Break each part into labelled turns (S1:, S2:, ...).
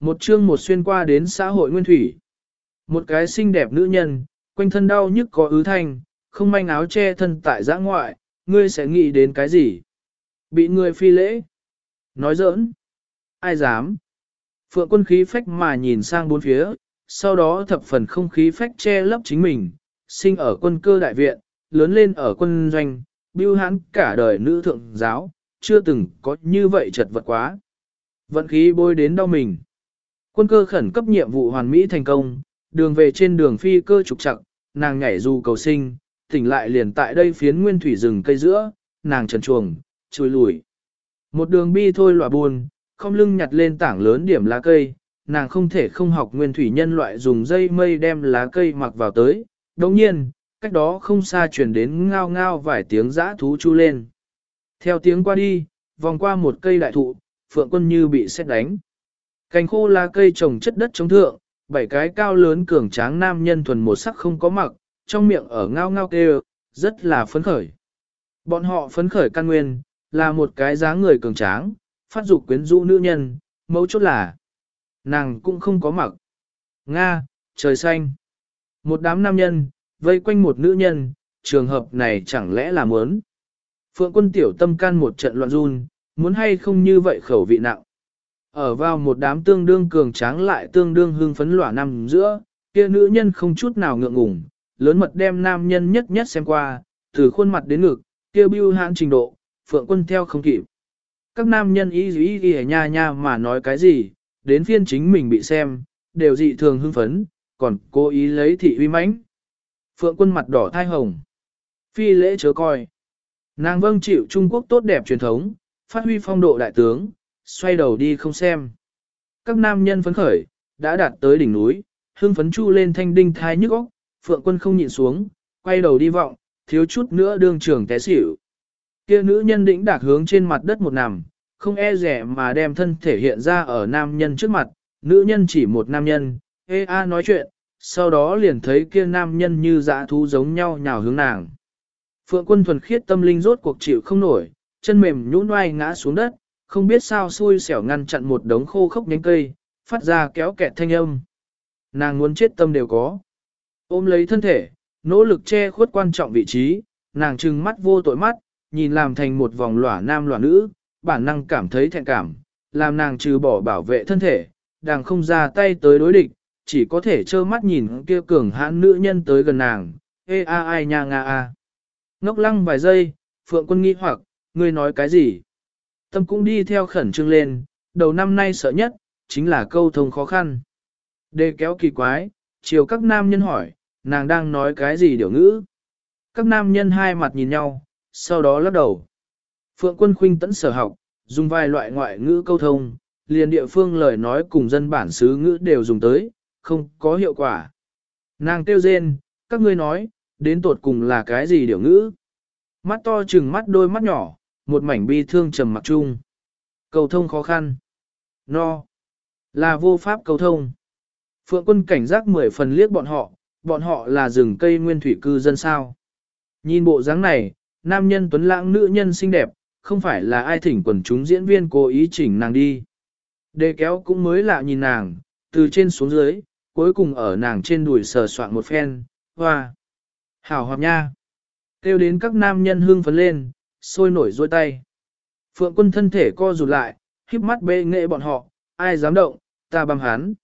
S1: Một chương một xuyên qua đến xã hội nguyên thủy. Một cái xinh đẹp nữ nhân, quanh thân đau nhức có ứ thanh, không manh áo che thân tại giã ngoại, ngươi sẽ nghĩ đến cái gì? Bị người phi lễ? Nói giỡn? Ai dám? Phượng quân khí phách mà nhìn sang bốn phía, sau đó thập phần không khí phách che lấp chính mình, sinh ở quân cơ đại viện, lớn lên ở quân doanh, bưu hãn cả đời nữ thượng giáo, chưa từng có như vậy chật vật quá. Vận khí bôi đến đau mình. Quân cơ khẩn cấp nhiệm vụ hoàn mỹ thành công, đường về trên đường phi cơ trục chặt, nàng nhảy dù cầu sinh, tỉnh lại liền tại đây phiến nguyên thủy rừng cây giữa, nàng trần chuồng, chui lùi. Một đường bi thôi lòa buồn, không lưng nhặt lên tảng lớn điểm lá cây, nàng không thể không học nguyên thủy nhân loại dùng dây mây đem lá cây mặc vào tới. Đồng nhiên, cách đó không xa chuyển đến ngao ngao vài tiếng giã thú chu lên. Theo tiếng qua đi, vòng qua một cây đại thụ, phượng quân như bị xét đánh. Cành khô lá cây trồng chất đất chống thượng, bảy cái cao lớn cường tráng nam nhân thuần một sắc không có mặc, trong miệng ở ngao ngao kêu, rất là phấn khởi. Bọn họ phấn khởi căn nguyên, là một cái dáng người cường tráng, phát dục quyến rũ nữ nhân, mấu chốt là nàng cũng không có mặc. Nga, trời xanh. Một đám nam nhân, vây quanh một nữ nhân, trường hợp này chẳng lẽ là muốn. Phượng quân tiểu tâm can một trận loạn run, muốn hay không như vậy khẩu vị nặng. Ở vào một đám tương đương cường tráng lại tương đương hưng phấn lỏa nằm giữa, kia nữ nhân không chút nào ngượng ngùng, lớn mật đem nam nhân nhất nhất xem qua, từ khuôn mặt đến ngực, kia bưu hãn trình độ, phượng quân theo không kịp. Các nam nhân ý ý ý nha nha mà nói cái gì, đến phiên chính mình bị xem, đều dị thường hưng phấn, còn cố ý lấy thị uy mãnh. Phượng quân mặt đỏ thai hồng. Phi lễ chớ coi. Nàng vâng chịu Trung Quốc tốt đẹp truyền thống, phát huy phong độ đại tướng, xoay đầu đi không xem. Các nam nhân phấn khởi, đã đạt tới đỉnh núi, hương phấn chu lên thanh đinh thai nhức óc, Phượng quân không nhịn xuống, quay đầu đi vọng, thiếu chút nữa đương trường té xỉu. Kia nữ nhân đĩnh đạc hướng trên mặt đất một nằm, không e rẻ mà đem thân thể hiện ra ở nam nhân trước mặt, nữ nhân chỉ một nam nhân, ê a nói chuyện, sau đó liền thấy kia nam nhân như dã thú giống nhau nhào hướng nàng. Phượng quân thuần khiết tâm linh rốt cuộc chịu không nổi, chân mềm nhũn oai ngã xuống đất, không biết sao xui xẻo ngăn chặn một đống khô khốc nhánh cây, phát ra kéo kẹt thanh âm. Nàng muốn chết tâm đều có. Ôm lấy thân thể, nỗ lực che khuất quan trọng vị trí, nàng trừng mắt vô tội mắt, nhìn làm thành một vòng lỏa nam lỏa nữ, bản năng cảm thấy thẹn cảm, làm nàng trừ bỏ bảo vệ thân thể, nàng không ra tay tới đối địch, chỉ có thể trơ mắt nhìn kia cường hãn nữ nhân tới gần nàng, ê a ai nha nga a. Ngốc lăng vài giây, Phượng quân nghi hoặc, ngươi nói cái gì? Tâm cũng đi theo khẩn trương lên, đầu năm nay sợ nhất, chính là câu thông khó khăn. Đề kéo kỳ quái, chiều các nam nhân hỏi, nàng đang nói cái gì điều ngữ? Các nam nhân hai mặt nhìn nhau, sau đó lắc đầu. Phượng quân khuynh tẫn sở học, dùng vài loại ngoại ngữ câu thông, liền địa phương lời nói cùng dân bản xứ ngữ đều dùng tới, không có hiệu quả. Nàng kêu rên, các ngươi nói, đến tột cùng là cái gì điều ngữ? Mắt to chừng mắt đôi mắt nhỏ, một mảnh bi thương trầm mặc chung. Cầu thông khó khăn. No. Là vô pháp cầu thông. Phượng quân cảnh giác mười phần liếc bọn họ, bọn họ là rừng cây nguyên thủy cư dân sao. Nhìn bộ dáng này, nam nhân tuấn lãng nữ nhân xinh đẹp, không phải là ai thỉnh quần chúng diễn viên cố ý chỉnh nàng đi. Đề kéo cũng mới lạ nhìn nàng, từ trên xuống dưới, cuối cùng ở nàng trên đùi sờ soạn một phen, hoa. Hảo hợp nha. Kêu đến các nam nhân hương phấn lên, sôi nổi dôi tay. Phượng quân thân thể co rụt lại, híp mắt bê nghệ bọn họ, ai dám động, ta băm hắn.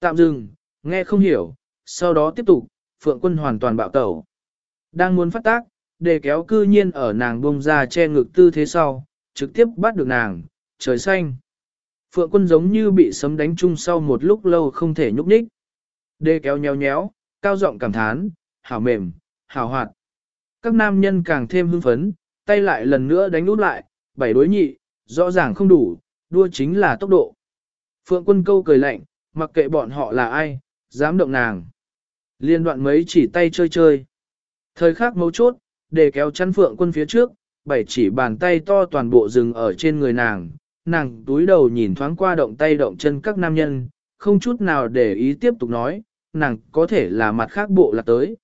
S1: Tạm dừng, nghe không hiểu, sau đó tiếp tục, Phượng quân hoàn toàn bạo tẩu. Đang muốn phát tác, để kéo cư nhiên ở nàng bông ra che ngực tư thế sau, trực tiếp bắt được nàng, trời xanh. Phượng quân giống như bị sấm đánh chung sau một lúc lâu không thể nhúc nhích. Đê kéo nhéo nhéo, cao giọng cảm thán, hảo mềm, hảo hoạt. Các nam nhân càng thêm hưng phấn, tay lại lần nữa đánh nút lại, bảy đối nhị, rõ ràng không đủ, đua chính là tốc độ. Phượng quân câu cười lạnh, mặc kệ bọn họ là ai, dám động nàng. Liên đoạn mấy chỉ tay chơi chơi. Thời khắc mấu chốt, để kéo chăn phượng quân phía trước, bảy chỉ bàn tay to toàn bộ rừng ở trên người nàng, nàng túi đầu nhìn thoáng qua động tay động chân các nam nhân, không chút nào để ý tiếp tục nói, nàng có thể là mặt khác bộ lạc tới.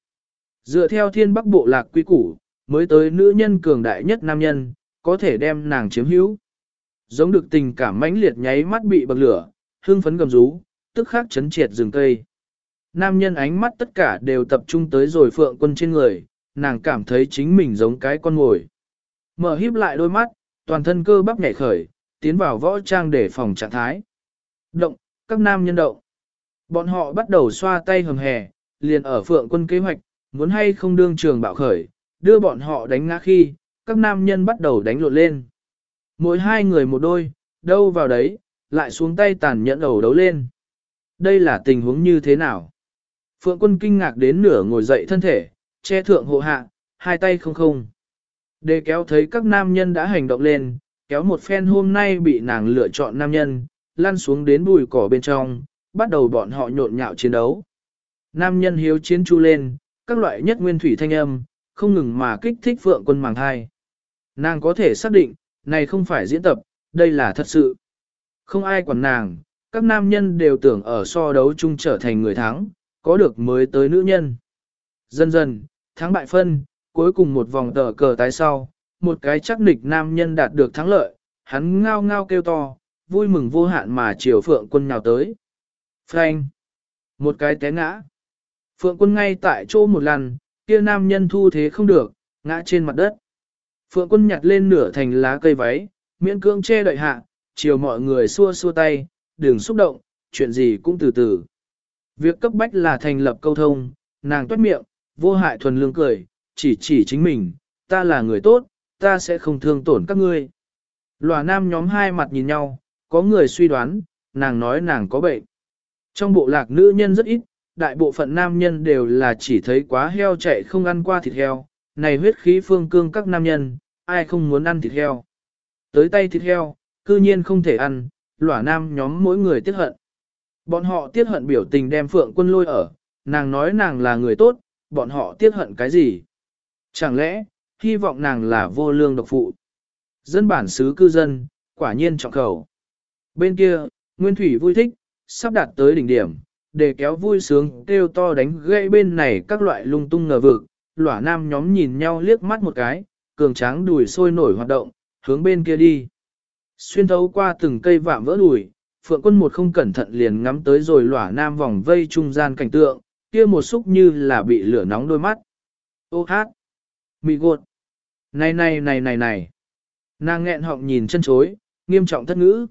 S1: Dựa theo thiên bắc bộ lạc quy củ, mới tới nữ nhân cường đại nhất nam nhân, có thể đem nàng chiếm hữu. Giống được tình cảm mãnh liệt nháy mắt bị bậc lửa, hương phấn gầm rú, tức khắc chấn triệt rừng cây. Nam nhân ánh mắt tất cả đều tập trung tới rồi phượng quân trên người, nàng cảm thấy chính mình giống cái con ngồi. Mở híp lại đôi mắt, toàn thân cơ bắp nhảy khởi, tiến vào võ trang để phòng trạng thái. Động, các nam nhân động. Bọn họ bắt đầu xoa tay hầm hè, liền ở phượng quân kế hoạch, muốn hay không đương trường bạo khởi, đưa bọn họ đánh ngã khi, các nam nhân bắt đầu đánh lộn lên. Mỗi hai người một đôi, đâu vào đấy, lại xuống tay tàn nhẫn đầu đấu lên. Đây là tình huống như thế nào? Phượng quân kinh ngạc đến nửa ngồi dậy thân thể, che thượng hộ hạ, hai tay không không. Để kéo thấy các nam nhân đã hành động lên, kéo một phen hôm nay bị nàng lựa chọn nam nhân, lăn xuống đến bùi cỏ bên trong, bắt đầu bọn họ nhộn nhạo chiến đấu. Nam nhân hiếu chiến chu lên, các loại nhất nguyên thủy thanh âm, không ngừng mà kích thích phượng quân màng thai. Nàng có thể xác định, này không phải diễn tập, đây là thật sự. Không ai quản nàng, các nam nhân đều tưởng ở so đấu chung trở thành người thắng, có được mới tới nữ nhân. Dần dần, thắng bại phân, cuối cùng một vòng tờ cờ tái sau, một cái chắc nịch nam nhân đạt được thắng lợi, hắn ngao ngao kêu to, vui mừng vô hạn mà chiều phượng quân nhào tới. Frank! Một cái té ngã. Phượng quân ngay tại chỗ một lần, kia nam nhân thu thế không được, ngã trên mặt đất. Phượng quân nhặt lên nửa thành lá cây váy, miễn cưỡng che đợi hạ, chiều mọi người xua xua tay, đừng xúc động, chuyện gì cũng từ từ. Việc cấp bách là thành lập câu thông, nàng toát miệng, vô hại thuần lương cười, chỉ chỉ chính mình, ta là người tốt, ta sẽ không thương tổn các ngươi. Lòa nam nhóm hai mặt nhìn nhau, có người suy đoán, nàng nói nàng có bệnh. Trong bộ lạc nữ nhân rất ít, đại bộ phận nam nhân đều là chỉ thấy quá heo chạy không ăn qua thịt heo, này huyết khí phương cương các nam nhân, ai không muốn ăn thịt heo. Tới tay thịt heo, cư nhiên không thể ăn, lỏa nam nhóm mỗi người tiếc hận. Bọn họ tiếc hận biểu tình đem phượng quân lôi ở, nàng nói nàng là người tốt, bọn họ tiếc hận cái gì? Chẳng lẽ, hy vọng nàng là vô lương độc phụ? Dân bản xứ cư dân, quả nhiên trọng khẩu. Bên kia, Nguyên Thủy vui thích, sắp đạt tới đỉnh điểm, để kéo vui sướng kêu to đánh gãy bên này các loại lung tung ngờ vực, lỏa nam nhóm nhìn nhau liếc mắt một cái, cường tráng đùi sôi nổi hoạt động, hướng bên kia đi. Xuyên thấu qua từng cây vạm vỡ đùi, phượng quân một không cẩn thận liền ngắm tới rồi lỏa nam vòng vây trung gian cảnh tượng, kia một xúc như là bị lửa nóng đôi mắt. Ô hát! Mị gột! Này này này này này! Nàng nghẹn họng nhìn chân chối, nghiêm trọng thất ngữ.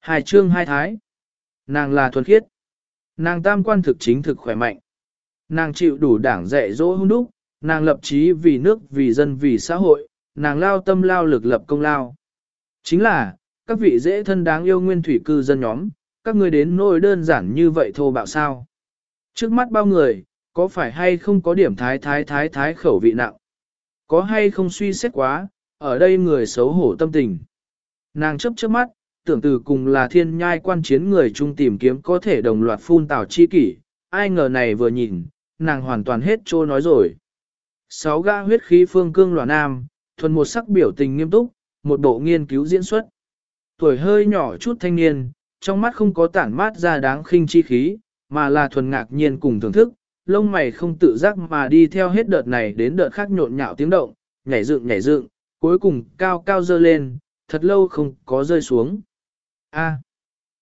S1: Hai trương hai thái. Nàng là thuần khiết. Nàng tam quan thực chính thực khỏe mạnh. Nàng chịu đủ đảng dạy dỗ hung đúc, nàng lập chí vì nước, vì dân, vì xã hội, nàng lao tâm lao lực lập công lao. Chính là, các vị dễ thân đáng yêu nguyên thủy cư dân nhóm, các người đến nỗi đơn giản như vậy thô bạo sao. Trước mắt bao người, có phải hay không có điểm thái thái thái thái khẩu vị nặng? Có hay không suy xét quá, ở đây người xấu hổ tâm tình. Nàng chấp trước mắt, tưởng từ cùng là thiên nhai quan chiến người chung tìm kiếm có thể đồng loạt phun tảo chi kỷ, ai ngờ này vừa nhìn, nàng hoàn toàn hết trô nói rồi. Sáu gã huyết khí phương cương loạn nam, thuần một sắc biểu tình nghiêm túc, một bộ nghiên cứu diễn xuất. Tuổi hơi nhỏ chút thanh niên, trong mắt không có tản mát ra đáng khinh chi khí, mà là thuần ngạc nhiên cùng thưởng thức, lông mày không tự giác mà đi theo hết đợt này đến đợt khác nhộn nhạo tiếng động, nhảy dựng nhảy dựng, cuối cùng cao cao dơ lên, thật lâu không có rơi xuống. A.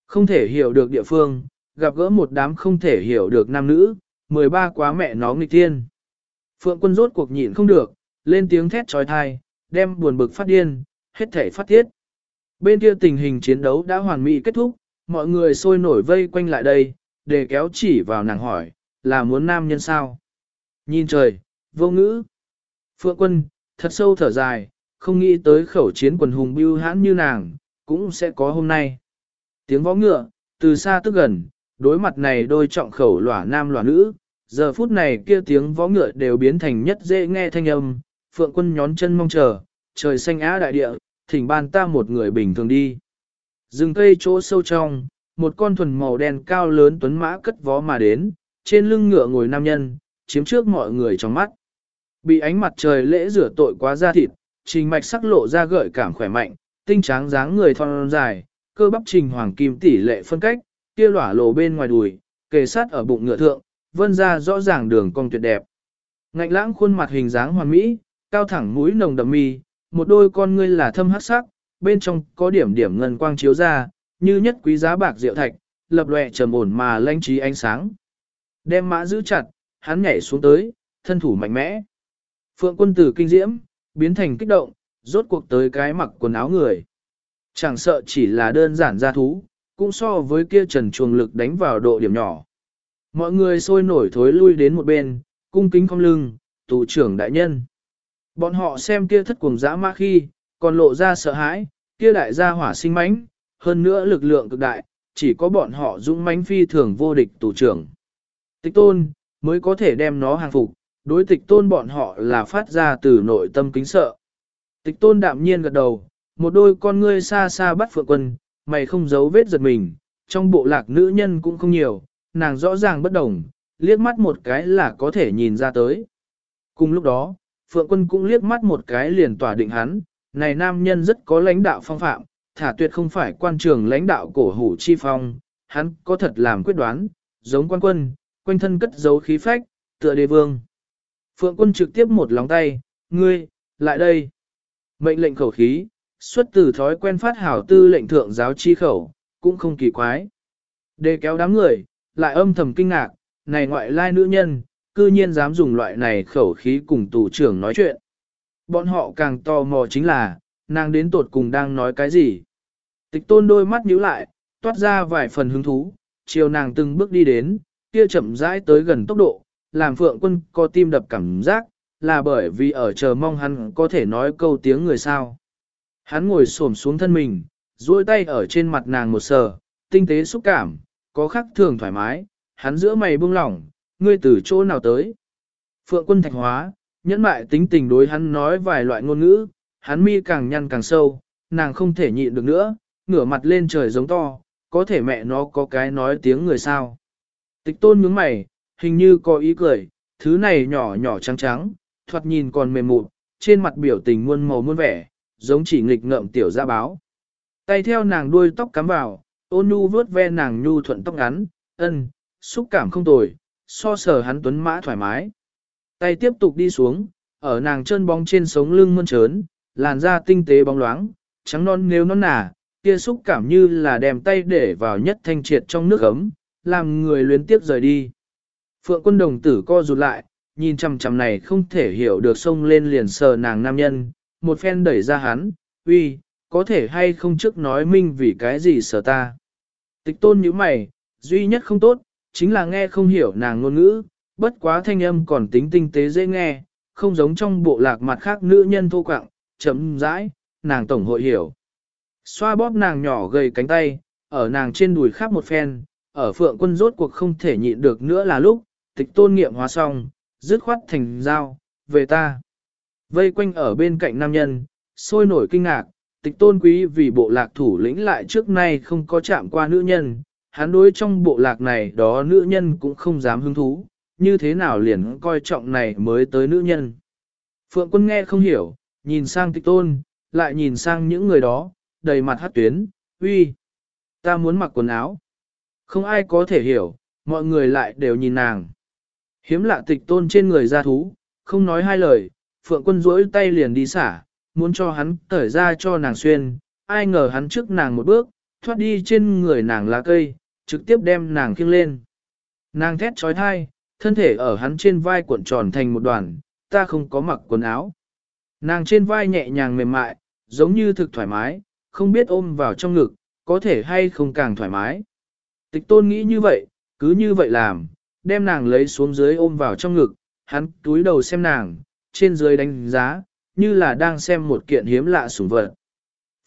S1: không thể hiểu được địa phương, gặp gỡ một đám không thể hiểu được nam nữ, 13 quá mẹ nó nghịch thiên. Phượng quân rốt cuộc nhịn không được, lên tiếng thét trói thai, đem buồn bực phát điên, hết thể phát tiết. Bên kia tình hình chiến đấu đã hoàn mỹ kết thúc, mọi người sôi nổi vây quanh lại đây, để kéo chỉ vào nàng hỏi, là muốn nam nhân sao? Nhìn trời, vô ngữ. Phượng quân, thật sâu thở dài, không nghĩ tới khẩu chiến quần hùng bưu hãn như nàng, cũng sẽ có hôm nay. Tiếng võ ngựa, từ xa tức gần, đối mặt này đôi trọng khẩu lỏa nam lỏa nữ, giờ phút này kia tiếng võ ngựa đều biến thành nhất dễ nghe thanh âm, phượng quân nhón chân mong chờ, trời xanh á đại địa, thỉnh ban ta một người bình thường đi. Rừng cây chỗ sâu trong, một con thuần màu đen cao lớn tuấn mã cất vó mà đến, trên lưng ngựa ngồi nam nhân, chiếm trước mọi người trong mắt. Bị ánh mặt trời lễ rửa tội quá da thịt, trình mạch sắc lộ ra gợi cảm khỏe mạnh, tinh tráng dáng người thon dài, cơ bắp trình hoàng kim tỷ lệ phân cách, kia lỏa lộ bên ngoài đùi, kề sát ở bụng ngựa thượng, vân ra rõ ràng đường cong tuyệt đẹp. Ngạnh lãng khuôn mặt hình dáng hoàn mỹ, cao thẳng mũi nồng đậm mi, một đôi con ngươi là thâm hắc sắc, bên trong có điểm điểm ngân quang chiếu ra, như nhất quý giá bạc diệu thạch, lập lòe trầm ổn mà lanh trí ánh sáng. Đem mã giữ chặt, hắn nhảy xuống tới, thân thủ mạnh mẽ. Phượng quân tử kinh diễm, biến thành kích động, rốt cuộc tới cái mặc quần áo người. Chẳng sợ chỉ là đơn giản ra thú, cũng so với kia trần chuồng lực đánh vào độ điểm nhỏ. Mọi người sôi nổi thối lui đến một bên, cung kính không lưng, tù trưởng đại nhân. Bọn họ xem kia thất cuồng dã ma khi, còn lộ ra sợ hãi, kia đại gia hỏa sinh mãnh, hơn nữa lực lượng cực đại, chỉ có bọn họ dũng mãnh phi thường vô địch tù trưởng. Tịch tôn, mới có thể đem nó hàng phục, đối tịch tôn bọn họ là phát ra từ nội tâm kính sợ. Tịch tôn đạm nhiên gật đầu, một đôi con ngươi xa xa bắt phượng quân, mày không giấu vết giật mình, trong bộ lạc nữ nhân cũng không nhiều, nàng rõ ràng bất đồng, liếc mắt một cái là có thể nhìn ra tới. Cùng lúc đó, Phượng Quân cũng liếc mắt một cái liền tỏa định hắn, này nam nhân rất có lãnh đạo phong phạm, thả tuyệt không phải quan trường lãnh đạo cổ hủ chi phong, hắn có thật làm quyết đoán, giống quan quân, quanh thân cất giấu khí phách, tựa đề vương. Phượng Quân trực tiếp một lòng tay, ngươi, lại đây. Mệnh lệnh khẩu khí, xuất từ thói quen phát hảo tư lệnh thượng giáo chi khẩu, cũng không kỳ quái. Đề kéo đám người, lại âm thầm kinh ngạc, này ngoại lai nữ nhân, cư nhiên dám dùng loại này khẩu khí cùng tù trưởng nói chuyện. Bọn họ càng tò mò chính là, nàng đến tột cùng đang nói cái gì. Tịch tôn đôi mắt nhíu lại, toát ra vài phần hứng thú, chiều nàng từng bước đi đến, kia chậm rãi tới gần tốc độ, làm phượng quân có tim đập cảm giác, là bởi vì ở chờ mong hắn có thể nói câu tiếng người sao. Hắn ngồi xổm xuống thân mình, duỗi tay ở trên mặt nàng một sờ, tinh tế xúc cảm, có khắc thường thoải mái, hắn giữa mày buông lỏng, ngươi từ chỗ nào tới. Phượng quân thạch hóa, nhẫn mại tính tình đối hắn nói vài loại ngôn ngữ, hắn mi càng nhăn càng sâu, nàng không thể nhịn được nữa, ngửa mặt lên trời giống to, có thể mẹ nó có cái nói tiếng người sao. Tịch tôn nhướng mày, hình như có ý cười, thứ này nhỏ nhỏ trắng trắng, thoạt nhìn còn mềm mụn, trên mặt biểu tình muôn màu muôn vẻ, giống chỉ nghịch ngợm tiểu ra báo. Tay theo nàng đuôi tóc cắm vào, ôn nhu vớt ve nàng nhu thuận tóc ngắn, ân, xúc cảm không tồi, so sờ hắn tuấn mã thoải mái. Tay tiếp tục đi xuống, ở nàng chân bóng trên sống lưng mơn trớn, làn da tinh tế bóng loáng, trắng non nếu non nà kia xúc cảm như là đem tay để vào nhất thanh triệt trong nước ấm, làm người luyến tiếp rời đi. Phượng quân đồng tử co rụt lại, nhìn chằm chằm này không thể hiểu được xông lên liền sờ nàng nam nhân, một phen đẩy ra hắn, uy, có thể hay không trước nói minh vì cái gì sợ ta. Tịch tôn như mày, duy nhất không tốt, chính là nghe không hiểu nàng ngôn ngữ, bất quá thanh âm còn tính tinh tế dễ nghe, không giống trong bộ lạc mặt khác nữ nhân thô quạng, chấm rãi, nàng tổng hội hiểu. Xoa bóp nàng nhỏ gầy cánh tay, ở nàng trên đùi khắp một phen, ở phượng quân rốt cuộc không thể nhịn được nữa là lúc, tịch tôn nghiệm hóa xong, dứt khoát thành dao, về ta. Vây quanh ở bên cạnh nam nhân, sôi nổi kinh ngạc, tịch tôn quý vì bộ lạc thủ lĩnh lại trước nay không có chạm qua nữ nhân, hắn đối trong bộ lạc này đó nữ nhân cũng không dám hứng thú, như thế nào liền coi trọng này mới tới nữ nhân. Phượng quân nghe không hiểu, nhìn sang tịch tôn, lại nhìn sang những người đó, đầy mặt hát tuyến, uy, ta muốn mặc quần áo. Không ai có thể hiểu, mọi người lại đều nhìn nàng. Hiếm lạ tịch tôn trên người ra thú, không nói hai lời, phượng quân rỗi tay liền đi xả, muốn cho hắn tởi ra cho nàng xuyên, ai ngờ hắn trước nàng một bước, thoát đi trên người nàng lá cây, trực tiếp đem nàng khiêng lên. Nàng thét trói thai, thân thể ở hắn trên vai cuộn tròn thành một đoàn, ta không có mặc quần áo. Nàng trên vai nhẹ nhàng mềm mại, giống như thực thoải mái, không biết ôm vào trong ngực, có thể hay không càng thoải mái. Tịch tôn nghĩ như vậy, cứ như vậy làm, đem nàng lấy xuống dưới ôm vào trong ngực, hắn túi đầu xem nàng, trên dưới đánh giá, như là đang xem một kiện hiếm lạ sủng vật.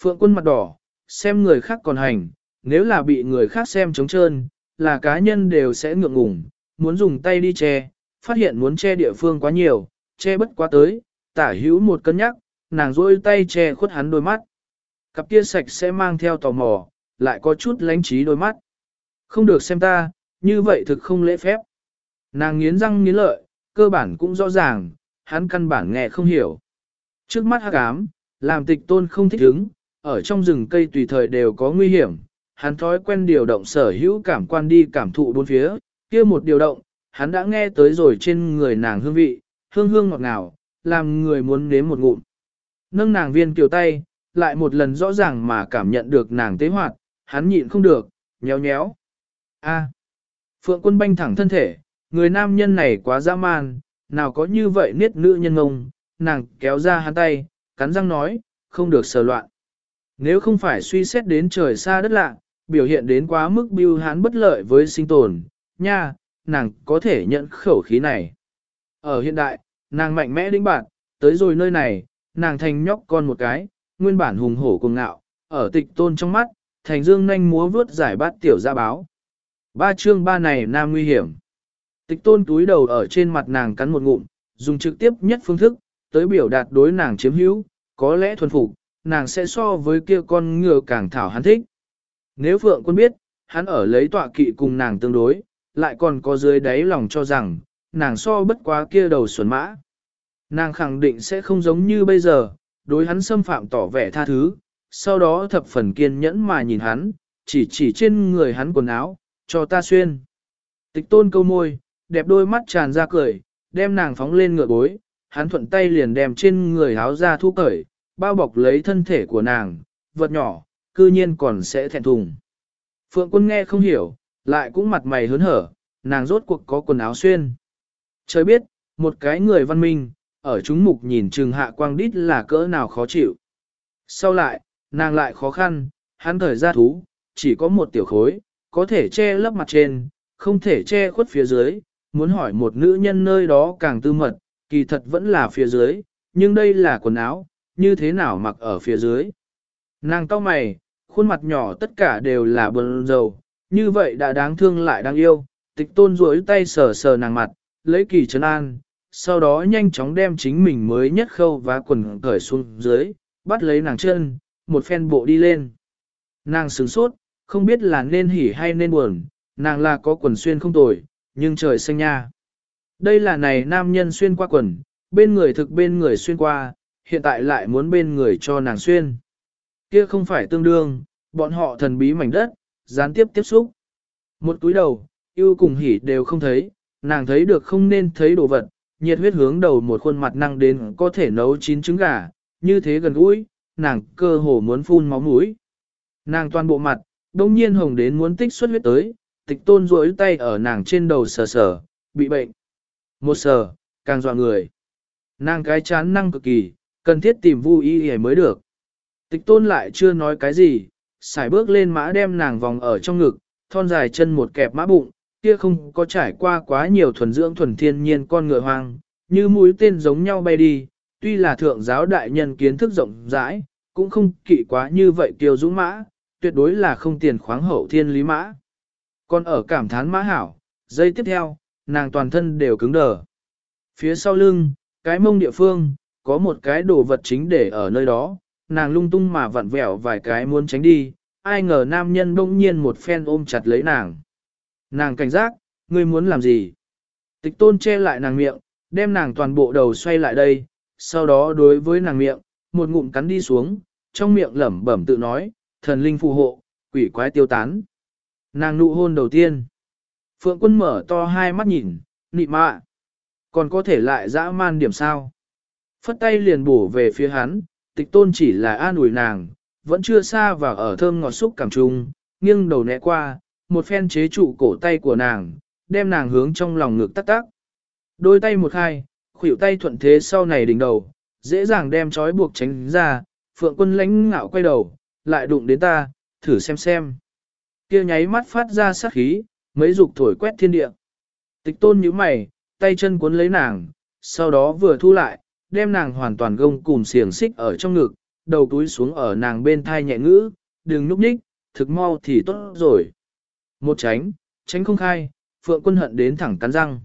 S1: Phượng quân mặt đỏ, xem người khác còn hành, nếu là bị người khác xem trống trơn, là cá nhân đều sẽ ngượng ngùng, muốn dùng tay đi che, phát hiện muốn che địa phương quá nhiều, che bất quá tới, tả hữu một cân nhắc, nàng rôi tay che khuất hắn đôi mắt. Cặp kia sạch sẽ mang theo tò mò, lại có chút lánh trí đôi mắt. Không được xem ta, như vậy thực không lễ phép. Nàng nghiến răng nghiến lợi, cơ bản cũng rõ ràng, hắn căn bản nghe không hiểu. Trước mắt hắc ám, làm tịch tôn không thích ứng, ở trong rừng cây tùy thời đều có nguy hiểm, hắn thói quen điều động sở hữu cảm quan đi cảm thụ bốn phía, kia một điều động, hắn đã nghe tới rồi trên người nàng hương vị, hương hương ngọt ngào, làm người muốn nếm một ngụm. Nâng nàng viên kiều tay, lại một lần rõ ràng mà cảm nhận được nàng tế hoạt, hắn nhịn không được, nhéo nhéo. A. Phượng quân banh thẳng thân thể, người nam nhân này quá dã man, nào có như vậy niết nữ nhân ngông, nàng kéo ra hắn tay, cắn răng nói, không được sờ loạn. Nếu không phải suy xét đến trời xa đất lạ, biểu hiện đến quá mức biêu hán bất lợi với sinh tồn, nha, nàng có thể nhận khẩu khí này. Ở hiện đại, nàng mạnh mẽ đĩnh bạn, tới rồi nơi này, nàng thành nhóc con một cái, nguyên bản hùng hổ cùng ngạo, ở tịch tôn trong mắt, thành dương nhanh múa vướt giải bát tiểu ra báo. Ba chương ba này nam nguy hiểm. Tịch tôn túi đầu ở trên mặt nàng cắn một ngụm, dùng trực tiếp nhất phương thức, tới biểu đạt đối nàng chiếm hữu, có lẽ thuần phục, nàng sẽ so với kia con ngựa càng thảo hắn thích. Nếu Phượng quân biết, hắn ở lấy tọa kỵ cùng nàng tương đối, lại còn có dưới đáy lòng cho rằng, nàng so bất quá kia đầu xuẩn mã. Nàng khẳng định sẽ không giống như bây giờ, đối hắn xâm phạm tỏ vẻ tha thứ, sau đó thập phần kiên nhẫn mà nhìn hắn, chỉ chỉ trên người hắn quần áo, cho ta xuyên. Tịch tôn câu môi, đẹp đôi mắt tràn ra cười, đem nàng phóng lên ngựa bối, hắn thuận tay liền đem trên người áo ra thu cởi, bao bọc lấy thân thể của nàng, vật nhỏ, cư nhiên còn sẽ thẹn thùng. Phượng quân nghe không hiểu, lại cũng mặt mày hớn hở, nàng rốt cuộc có quần áo xuyên. Trời biết, một cái người văn minh, ở chúng mục nhìn trừng hạ quang đít là cỡ nào khó chịu. Sau lại, nàng lại khó khăn, hắn thời ra thú, chỉ có một tiểu khối, có thể che lấp mặt trên, không thể che khuất phía dưới, muốn hỏi một nữ nhân nơi đó càng tư mật, kỳ thật vẫn là phía dưới, nhưng đây là quần áo, như thế nào mặc ở phía dưới. Nàng cao mày, khuôn mặt nhỏ tất cả đều là bờn dầu, như vậy đã đáng thương lại đáng yêu, tịch tôn duỗi tay sờ sờ nàng mặt, lấy kỳ trấn an, sau đó nhanh chóng đem chính mình mới nhất khâu và quần cởi xuống dưới, bắt lấy nàng chân, một phen bộ đi lên. Nàng sửng sốt, không biết là nên hỉ hay nên buồn, nàng là có quần xuyên không tồi, nhưng trời xanh nha. Đây là này nam nhân xuyên qua quần, bên người thực bên người xuyên qua, hiện tại lại muốn bên người cho nàng xuyên. Kia không phải tương đương, bọn họ thần bí mảnh đất, gián tiếp tiếp xúc. Một túi đầu, yêu cùng hỉ đều không thấy, nàng thấy được không nên thấy đồ vật, nhiệt huyết hướng đầu một khuôn mặt năng đến có thể nấu chín trứng gà, như thế gần gũi, nàng cơ hồ muốn phun máu mũi. Nàng toàn bộ mặt, đông nhiên hồng đến muốn tích xuất huyết tới, tịch tôn rối tay ở nàng trên đầu sờ sờ, bị bệnh. Một sờ, càng dọa người. Nàng cái chán năng cực kỳ, cần thiết tìm vu y hề mới được. Tịch tôn lại chưa nói cái gì, xài bước lên mã đem nàng vòng ở trong ngực, thon dài chân một kẹp mã bụng, kia không có trải qua quá nhiều thuần dưỡng thuần thiên nhiên con ngựa hoang, như mũi tên giống nhau bay đi, tuy là thượng giáo đại nhân kiến thức rộng rãi, cũng không kỵ quá như vậy kiều dũng mã, tuyệt đối là không tiền khoáng hậu thiên lý mã. Còn ở cảm thán mã hảo, giây tiếp theo, nàng toàn thân đều cứng đờ. Phía sau lưng, cái mông địa phương, có một cái đồ vật chính để ở nơi đó, nàng lung tung mà vặn vẹo vài cái muốn tránh đi, ai ngờ nam nhân bỗng nhiên một phen ôm chặt lấy nàng. Nàng cảnh giác, ngươi muốn làm gì? Tịch tôn che lại nàng miệng, đem nàng toàn bộ đầu xoay lại đây, sau đó đối với nàng miệng, một ngụm cắn đi xuống, trong miệng lẩm bẩm tự nói, thần linh phù hộ, quỷ quái tiêu tán. Nàng nụ hôn đầu tiên. Phượng quân mở to hai mắt nhìn, nị mạ. Còn có thể lại dã man điểm sao? Phất tay liền bổ về phía hắn, tịch tôn chỉ là an ủi nàng, vẫn chưa xa và ở thơm ngọt xúc cảm trùng, nghiêng đầu né qua, một phen chế trụ cổ tay của nàng, đem nàng hướng trong lòng ngực tắc tắc. Đôi tay một hai, khuỷu tay thuận thế sau này đỉnh đầu, dễ dàng đem trói buộc tránh ra, phượng quân lãnh ngạo quay đầu, lại đụng đến ta, thử xem xem kia nháy mắt phát ra sát khí, mấy dục thổi quét thiên địa. Tịch tôn nhíu mày, tay chân cuốn lấy nàng, sau đó vừa thu lại, đem nàng hoàn toàn gông cùm xiềng xích ở trong ngực, đầu túi xuống ở nàng bên thai nhẹ ngữ, đừng núp nhích, thực mau thì tốt rồi. Một tránh, tránh không khai, phượng quân hận đến thẳng cắn răng.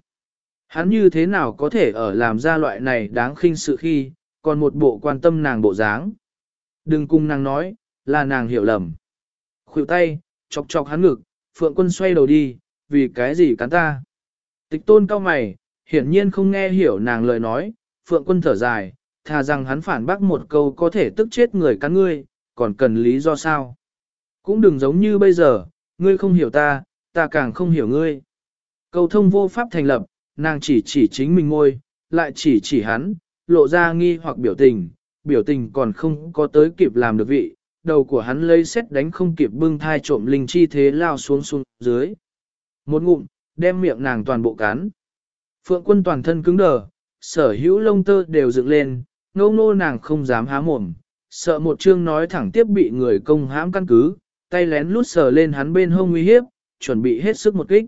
S1: Hắn như thế nào có thể ở làm ra loại này đáng khinh sự khi, còn một bộ quan tâm nàng bộ dáng. Đừng cùng nàng nói, là nàng hiểu lầm. Khuỷu tay, chọc chọc hắn ngực, phượng quân xoay đầu đi, vì cái gì cắn ta. Tịch tôn cao mày, hiển nhiên không nghe hiểu nàng lời nói, phượng quân thở dài, thà rằng hắn phản bác một câu có thể tức chết người cắn ngươi, còn cần lý do sao. Cũng đừng giống như bây giờ, ngươi không hiểu ta, ta càng không hiểu ngươi. Cầu thông vô pháp thành lập, nàng chỉ chỉ chính mình ngôi, lại chỉ chỉ hắn, lộ ra nghi hoặc biểu tình, biểu tình còn không có tới kịp làm được vị, đầu của hắn lấy xét đánh không kịp bưng thai trộm linh chi thế lao xuống xuống dưới. Một ngụm, đem miệng nàng toàn bộ cắn. Phượng quân toàn thân cứng đờ, sở hữu lông tơ đều dựng lên, ngô ngô nàng không dám há mồm, sợ một chương nói thẳng tiếp bị người công hãm căn cứ, tay lén lút sờ lên hắn bên hông uy hiếp, chuẩn bị hết sức một kích.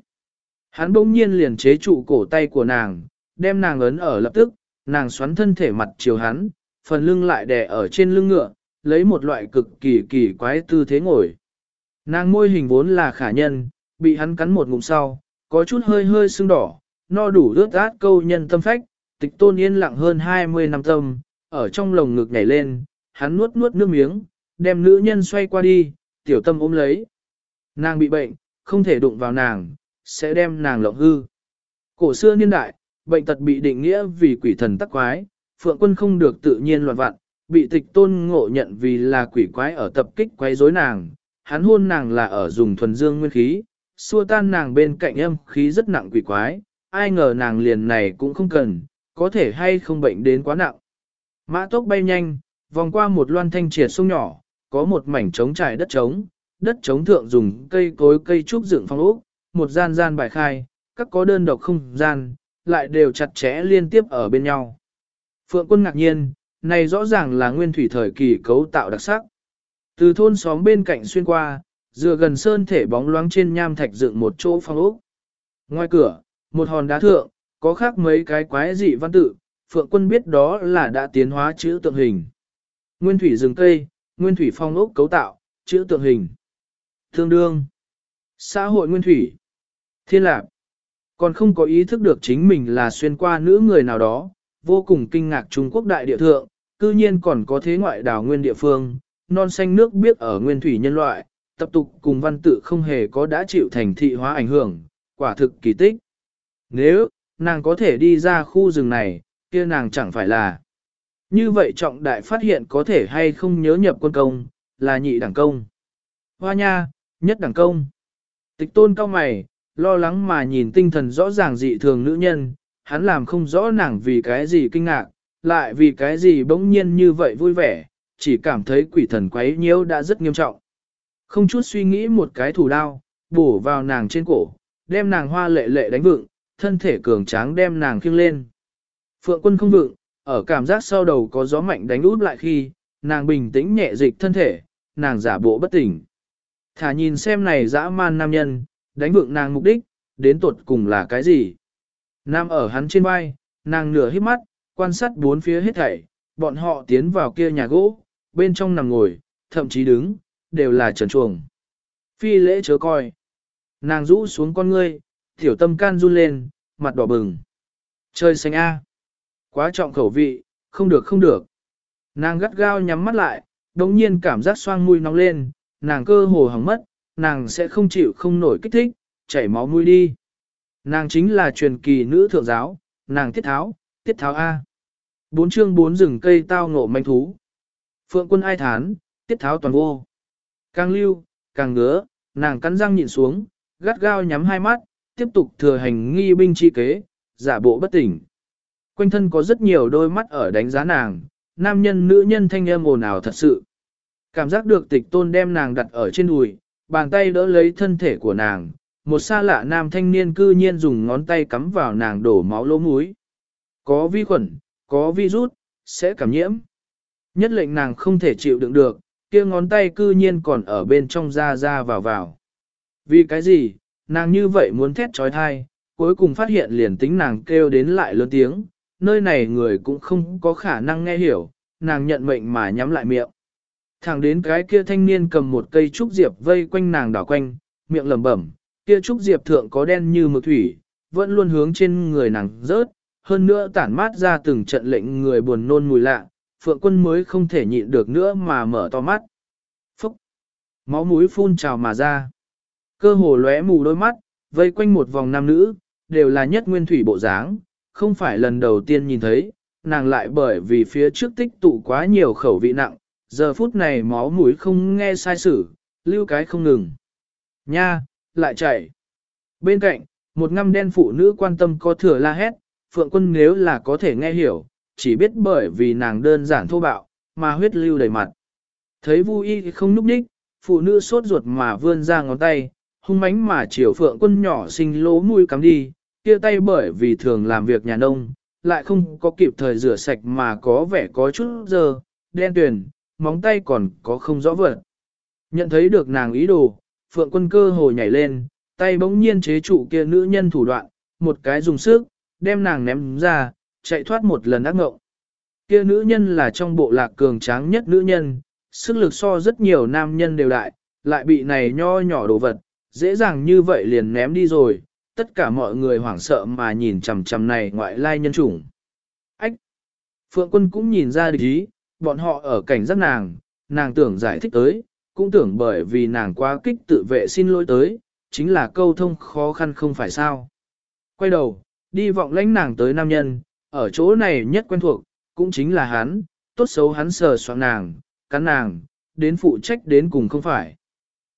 S1: Hắn bỗng nhiên liền chế trụ cổ tay của nàng, đem nàng ấn ở lập tức, nàng xoắn thân thể mặt chiều hắn, phần lưng lại đè ở trên lưng ngựa, lấy một loại cực kỳ kỳ quái tư thế ngồi. Nàng môi hình vốn là khả nhân, bị hắn cắn một ngụm sau, có chút hơi hơi sưng đỏ, no đủ rớt át câu nhân tâm phách, tịch tôn yên lặng hơn 20 năm tâm, ở trong lồng ngực nhảy lên, hắn nuốt nuốt nước miếng, đem nữ nhân xoay qua đi, tiểu tâm ôm lấy. Nàng bị bệnh, không thể đụng vào nàng, sẽ đem nàng lộng hư. Cổ xưa niên đại, bệnh tật bị định nghĩa vì quỷ thần tắc quái, phượng quân không được tự nhiên loạn vặn, bị tịch tôn ngộ nhận vì là quỷ quái ở tập kích quái rối nàng, hắn hôn nàng là ở dùng thuần dương nguyên khí, xua tan nàng bên cạnh âm khí rất nặng quỷ quái, ai ngờ nàng liền này cũng không cần, có thể hay không bệnh đến quá nặng. Mã tốc bay nhanh, vòng qua một loan thanh triệt sông nhỏ, có một mảnh trống trải đất trống, đất trống thượng dùng cây cối cây trúc dựng phong ốc, một gian gian bài khai, các có đơn độc không gian, lại đều chặt chẽ liên tiếp ở bên nhau. Phượng quân ngạc nhiên, này rõ ràng là nguyên thủy thời kỳ cấu tạo đặc sắc. Từ thôn xóm bên cạnh xuyên qua, dựa gần sơn thể bóng loáng trên nham thạch dựng một chỗ phong ốc. Ngoài cửa, một hòn đá thượng, có khác mấy cái quái dị văn tự, Phượng quân biết đó là đã tiến hóa chữ tượng hình. Nguyên thủy rừng cây, nguyên thủy phong ốc cấu tạo, chữ tượng hình. Thương đương. Xã hội nguyên thủy. Thiên lạc. Còn không có ý thức được chính mình là xuyên qua nữ người nào đó, vô cùng kinh ngạc Trung Quốc đại địa thượng, cư nhiên còn có thế ngoại đảo nguyên địa phương, non xanh nước biết ở nguyên thủy nhân loại, tập tục cùng văn tự không hề có đã chịu thành thị hóa ảnh hưởng, quả thực kỳ tích. Nếu, nàng có thể đi ra khu rừng này, kia nàng chẳng phải là. Như vậy trọng đại phát hiện có thể hay không nhớ nhập quân công, là nhị đẳng công. Hoa nha, nhất đẳng công. Tịch tôn cao mày, lo lắng mà nhìn tinh thần rõ ràng dị thường nữ nhân, hắn làm không rõ nàng vì cái gì kinh ngạc, lại vì cái gì bỗng nhiên như vậy vui vẻ, chỉ cảm thấy quỷ thần quấy nhiễu đã rất nghiêm trọng. Không chút suy nghĩ một cái thủ đao, bổ vào nàng trên cổ, đem nàng hoa lệ lệ đánh vựng, thân thể cường tráng đem nàng khiêng lên. Phượng quân không vựng, ở cảm giác sau đầu có gió mạnh đánh út lại khi, nàng bình tĩnh nhẹ dịch thân thể, nàng giả bộ bất tỉnh. Thả nhìn xem này dã man nam nhân, đánh vượng nàng mục đích, đến tuột cùng là cái gì. Nam ở hắn trên vai, nàng nửa hít mắt, quan sát bốn phía hết thảy, bọn họ tiến vào kia nhà gỗ, bên trong nằm ngồi, thậm chí đứng, đều là trần chuồng. Phi lễ chớ coi. Nàng rũ xuống con ngươi, tiểu tâm can run lên, mặt đỏ bừng. Chơi xanh A. Quá trọng khẩu vị, không được không được. Nàng gắt gao nhắm mắt lại, đồng nhiên cảm giác xoang mũi nóng lên, nàng cơ hồ hỏng mất, nàng sẽ không chịu không nổi kích thích, chảy máu mũi đi. Nàng chính là truyền kỳ nữ thượng giáo, nàng tiết tháo, tiết tháo A. Bốn chương bốn rừng cây tao ngộ manh thú. Phượng quân ai thán, tiết tháo toàn vô. Càng lưu, càng ngứa, nàng cắn răng nhịn xuống, gắt gao nhắm hai mắt, tiếp tục thừa hành nghi binh chi kế, giả bộ bất tỉnh. Quanh thân có rất nhiều đôi mắt ở đánh giá nàng, nam nhân nữ nhân thanh âm ồn ào thật sự. Cảm giác được tịch tôn đem nàng đặt ở trên đùi, bàn tay đỡ lấy thân thể của nàng, một xa lạ nam thanh niên cư nhiên dùng ngón tay cắm vào nàng đổ máu lỗ mũi. Có vi khuẩn, có virus, sẽ cảm nhiễm. Nhất lệnh nàng không thể chịu đựng được, kia ngón tay cư nhiên còn ở bên trong ra ra vào vào. Vì cái gì, nàng như vậy muốn thét trói thai, cuối cùng phát hiện liền tính nàng kêu đến lại lớn tiếng, nơi này người cũng không có khả năng nghe hiểu, nàng nhận mệnh mà nhắm lại miệng. Thẳng đến cái kia thanh niên cầm một cây trúc diệp vây quanh nàng đảo quanh, miệng lẩm bẩm, kia trúc diệp thượng có đen như mực thủy, vẫn luôn hướng trên người nàng rớt, hơn nữa tản mát ra từng trận lệnh người buồn nôn mùi lạ, phượng quân mới không thể nhịn được nữa mà mở to mắt. Phúc! Máu mũi phun trào mà ra. Cơ hồ lóe mù đôi mắt, vây quanh một vòng nam nữ, đều là nhất nguyên thủy bộ dáng, không phải lần đầu tiên nhìn thấy, nàng lại bởi vì phía trước tích tụ quá nhiều khẩu vị nặng, giờ phút này máu mũi không nghe sai sử, lưu cái không ngừng. Nha, lại chạy. Bên cạnh, một ngăm đen phụ nữ quan tâm có thừa la hét, phượng quân nếu là có thể nghe hiểu, chỉ biết bởi vì nàng đơn giản thô bạo, mà huyết lưu đầy mặt. Thấy vui y không núp đích, phụ nữ sốt ruột mà vươn ra ngón tay, hung mãnh mà chiều phượng quân nhỏ sinh lỗ mũi cắm đi, kia tay bởi vì thường làm việc nhà nông, lại không có kịp thời rửa sạch mà có vẻ có chút dơ, đen tuyền, móng tay còn có không rõ vật. Nhận thấy được nàng ý đồ, phượng quân cơ hồ nhảy lên, tay bỗng nhiên chế trụ kia nữ nhân thủ đoạn, một cái dùng sức, đem nàng ném ra, chạy thoát một lần ác ngộng. Kia nữ nhân là trong bộ lạc cường tráng nhất nữ nhân, sức lực so rất nhiều nam nhân đều đại, lại bị này nho nhỏ đồ vật, dễ dàng như vậy liền ném đi rồi, tất cả mọi người hoảng sợ mà nhìn chằm chằm này ngoại lai nhân chủng. Ách! Phượng quân cũng nhìn ra địch ý, bọn họ ở cảnh giác nàng, nàng tưởng giải thích tới, cũng tưởng bởi vì nàng quá kích tự vệ xin lỗi tới, chính là câu thông khó khăn không phải sao. Quay đầu, đi vọng lãnh nàng tới nam nhân, ở chỗ này nhất quen thuộc, cũng chính là hắn, tốt xấu hắn sờ soạn nàng, cắn nàng, đến phụ trách đến cùng không phải.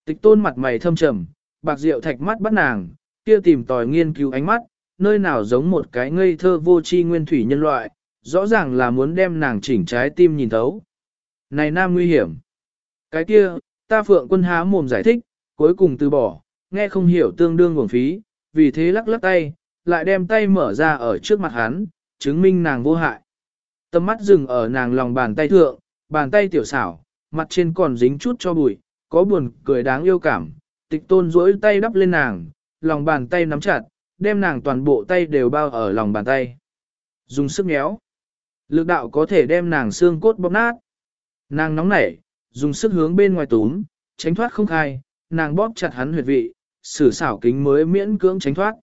S1: Tịch tôn mặt mày thâm trầm, bạc rượu thạch mắt bắt nàng, kia tìm tòi nghiên cứu ánh mắt, nơi nào giống một cái ngây thơ vô tri nguyên thủy nhân loại, rõ ràng là muốn đem nàng chỉnh trái tim nhìn thấu. Này nam nguy hiểm. Cái kia, ta phượng quân há mồm giải thích, cuối cùng từ bỏ, nghe không hiểu tương đương nguồn phí, vì thế lắc lắc tay, lại đem tay mở ra ở trước mặt hắn, chứng minh nàng vô hại. Tâm mắt dừng ở nàng lòng bàn tay thượng, bàn tay tiểu xảo, mặt trên còn dính chút cho bụi, có buồn cười đáng yêu cảm, tịch tôn duỗi tay đắp lên nàng, lòng bàn tay nắm chặt, đem nàng toàn bộ tay đều bao ở lòng bàn tay. Dùng sức nhéo. Lực đạo có thể đem nàng xương cốt bóp nát. Nàng nóng nảy, dùng sức hướng bên ngoài túm, tránh thoát không khai, nàng bóp chặt hắn huyệt vị, sử xảo kính mới miễn cưỡng tránh thoát.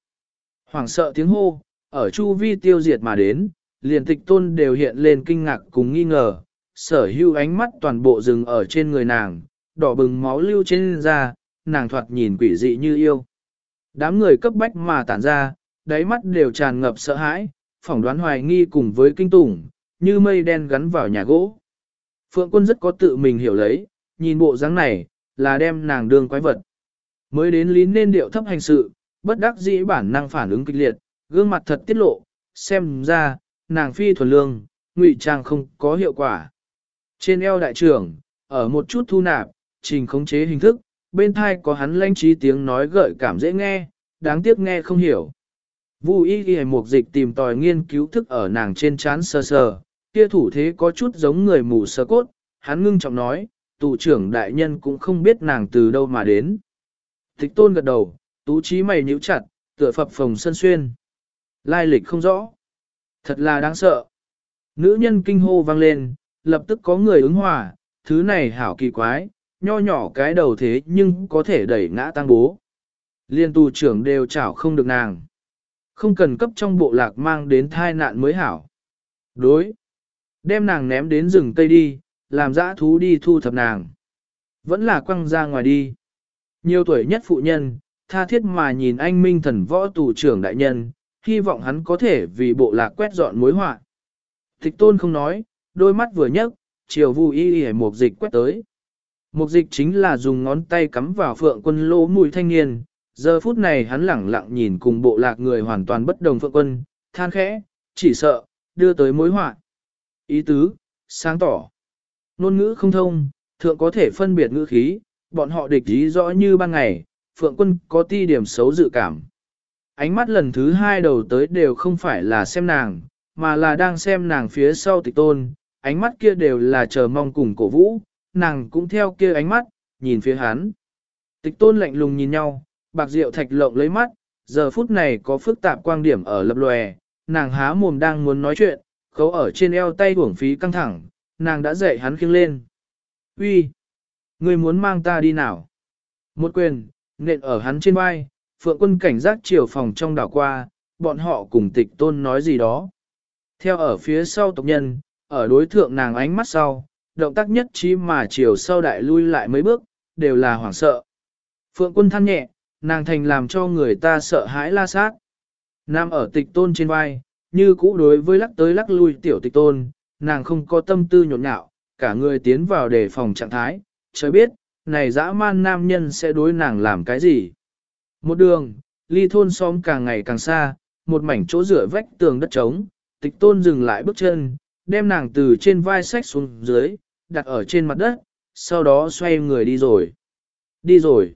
S1: Hoảng sợ tiếng hô, ở chu vi tiêu diệt mà đến, liền tịch tôn đều hiện lên kinh ngạc cùng nghi ngờ, sở hưu ánh mắt toàn bộ rừng ở trên người nàng, đỏ bừng máu lưu trên da, nàng thoạt nhìn quỷ dị như yêu. Đám người cấp bách mà tản ra, đáy mắt đều tràn ngập sợ hãi, phỏng đoán hoài nghi cùng với kinh tủng, như mây đen gắn vào nhà gỗ. Phượng quân rất có tự mình hiểu lấy, nhìn bộ dáng này, là đem nàng đương quái vật. Mới đến lý nên điệu thấp hành sự, bất đắc dĩ bản năng phản ứng kịch liệt, gương mặt thật tiết lộ, xem ra, nàng phi thuần lương, ngụy trang không có hiệu quả. Trên eo đại trưởng, ở một chút thu nạp, trình khống chế hình thức, bên thai có hắn lanh trí tiếng nói gợi cảm dễ nghe, đáng tiếc nghe không hiểu. Vu y ghi một dịch tìm tòi nghiên cứu thức ở nàng trên chán sờ sờ, kia thủ thế có chút giống người mù sơ cốt, hắn ngưng trọng nói, tù trưởng đại nhân cũng không biết nàng từ đâu mà đến. Tịch tôn gật đầu, tú trí mày nhíu chặt, tựa phập phòng sân xuyên. Lai lịch không rõ. Thật là đáng sợ. Nữ nhân kinh hô vang lên, lập tức có người ứng hòa, thứ này hảo kỳ quái, nho nhỏ cái đầu thế nhưng có thể đẩy ngã tăng bố. Liên tù trưởng đều chảo không được nàng. Không cần cấp trong bộ lạc mang đến thai nạn mới hảo. Đối. Đem nàng ném đến rừng Tây đi, làm dã thú đi thu thập nàng. Vẫn là quăng ra ngoài đi. Nhiều tuổi nhất phụ nhân, tha thiết mà nhìn anh minh thần võ tù trưởng đại nhân, hy vọng hắn có thể vì bộ lạc quét dọn mối họa. Thích tôn không nói, đôi mắt vừa nhấc, chiều vu y y một dịch quét tới. Mục dịch chính là dùng ngón tay cắm vào phượng quân lỗ mũi thanh niên, giờ phút này hắn lẳng lặng nhìn cùng bộ lạc người hoàn toàn bất đồng phượng quân, than khẽ, chỉ sợ, đưa tới mối họa. Ý tứ, sáng tỏ. Nôn ngữ không thông, thượng có thể phân biệt ngữ khí, bọn họ địch ý rõ như ban ngày, phượng quân có ti điểm xấu dự cảm. Ánh mắt lần thứ hai đầu tới đều không phải là xem nàng, mà là đang xem nàng phía sau tịch tôn, ánh mắt kia đều là chờ mong cùng cổ vũ, nàng cũng theo kia ánh mắt, nhìn phía hắn. Tịch tôn lạnh lùng nhìn nhau, bạc rượu thạch lộng lấy mắt, giờ phút này có phức tạp quang điểm ở lập lòe, nàng há mồm đang muốn nói chuyện, khấu ở trên eo tay uổng phí căng thẳng, nàng đã dậy hắn khiêng lên. Uy, Người muốn mang ta đi nào? Một quyền, nện ở hắn trên vai, phượng quân cảnh giác chiều phòng trong đảo qua, bọn họ cùng tịch tôn nói gì đó. Theo ở phía sau tộc nhân, ở đối thượng nàng ánh mắt sau, động tác nhất trí mà chiều sau đại lui lại mấy bước, đều là hoảng sợ. Phượng quân than nhẹ, nàng thành làm cho người ta sợ hãi la sát. Nam ở tịch tôn trên vai, như cũ đối với lắc tới lắc lui tiểu tịch tôn, nàng không có tâm tư nhộn nhạo, cả người tiến vào để phòng trạng thái, trời biết, này dã man nam nhân sẽ đối nàng làm cái gì. Một đường, ly thôn xóm càng ngày càng xa, một mảnh chỗ rửa vách tường đất trống, tịch tôn dừng lại bước chân, đem nàng từ trên vai sách xuống dưới, đặt ở trên mặt đất, sau đó xoay người đi rồi. Đi rồi.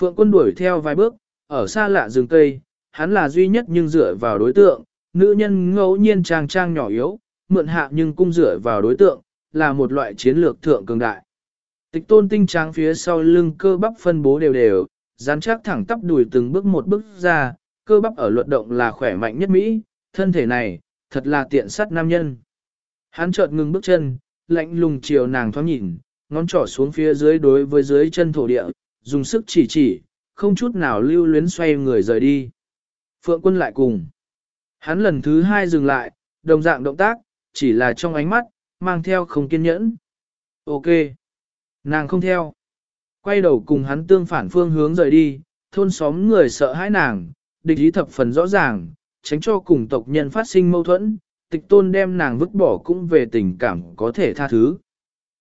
S1: Phượng quân đuổi theo vài bước, ở xa lạ rừng cây, hắn là duy nhất nhưng dựa vào đối tượng, nữ nhân ngẫu nhiên trang trang nhỏ yếu, mượn hạ nhưng cung dựa vào đối tượng, là một loại chiến lược thượng cường đại. Tịch tôn tinh tráng phía sau lưng cơ bắp phân bố đều đều, dán chắc thẳng tắp đùi từng bước một bước ra, cơ bắp ở luật động là khỏe mạnh nhất Mỹ, thân thể này, thật là tiện sắt nam nhân. Hắn chợt ngừng bước chân, lạnh lùng chiều nàng thoáng nhìn, ngón trỏ xuống phía dưới đối với dưới chân thổ địa, dùng sức chỉ chỉ, không chút nào lưu luyến xoay người rời đi. Phượng quân lại cùng. Hắn lần thứ hai dừng lại, đồng dạng động tác, chỉ là trong ánh mắt, mang theo không kiên nhẫn. Ok. Nàng không theo. Quay đầu cùng hắn tương phản phương hướng rời đi, thôn xóm người sợ hãi nàng, địch ý thập phần rõ ràng, tránh cho cùng tộc nhân phát sinh mâu thuẫn, tịch tôn đem nàng vứt bỏ cũng về tình cảm có thể tha thứ.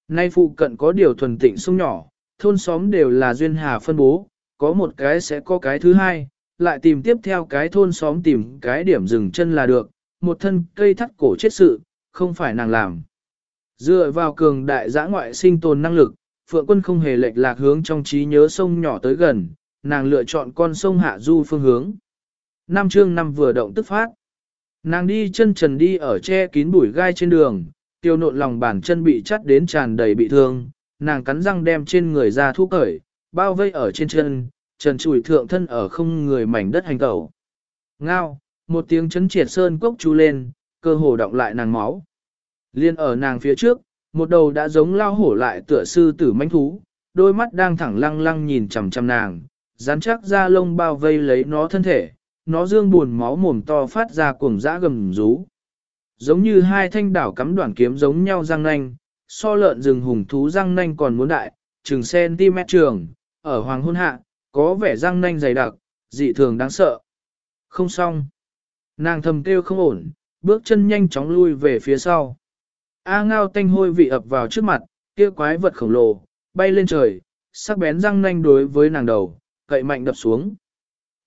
S1: Nay phụ cận có điều thuần tịnh sông nhỏ, thôn xóm đều là duyên hà phân bố, có một cái sẽ có cái thứ hai, lại tìm tiếp theo cái thôn xóm tìm cái điểm dừng chân là được, một thân cây thắt cổ chết sự, không phải nàng làm. Dựa vào cường đại giã ngoại sinh tồn năng lực, Phượng Quân không hề lệch lạc hướng trong trí nhớ sông nhỏ tới gần, nàng lựa chọn con sông Hạ Du phương hướng. Nam chương năm vừa động tức phát. Nàng đi chân trần đi ở che kín bụi gai trên đường, tiêu nộn lòng bàn chân bị chắt đến tràn đầy bị thương, nàng cắn răng đem trên người ra thu cởi, bao vây ở trên chân, trần chùi thượng thân ở không người mảnh đất hành tẩu. Ngao, một tiếng chấn triệt sơn cốc chú lên, cơ hồ động lại nàng máu. Liên ở nàng phía trước, một đầu đã giống lao hổ lại tựa sư tử manh thú, đôi mắt đang thẳng lăng lăng nhìn chằm chằm nàng, rắn chắc da lông bao vây lấy nó thân thể, nó dương buồn máu mồm to phát ra cuồng dã gầm rú. Giống như hai thanh đảo cắm đoạn kiếm giống nhau răng nanh, so lợn rừng hùng thú răng nanh còn muốn đại, chừng cm trường, ở hoàng hôn hạ, có vẻ răng nanh dày đặc, dị thường đáng sợ. Không xong. Nàng thầm kêu không ổn, bước chân nhanh chóng lui về phía sau. A ngao tanh hôi vị ập vào trước mặt, kia quái vật khổng lồ, bay lên trời, sắc bén răng nanh đối với nàng đầu, cậy mạnh đập xuống.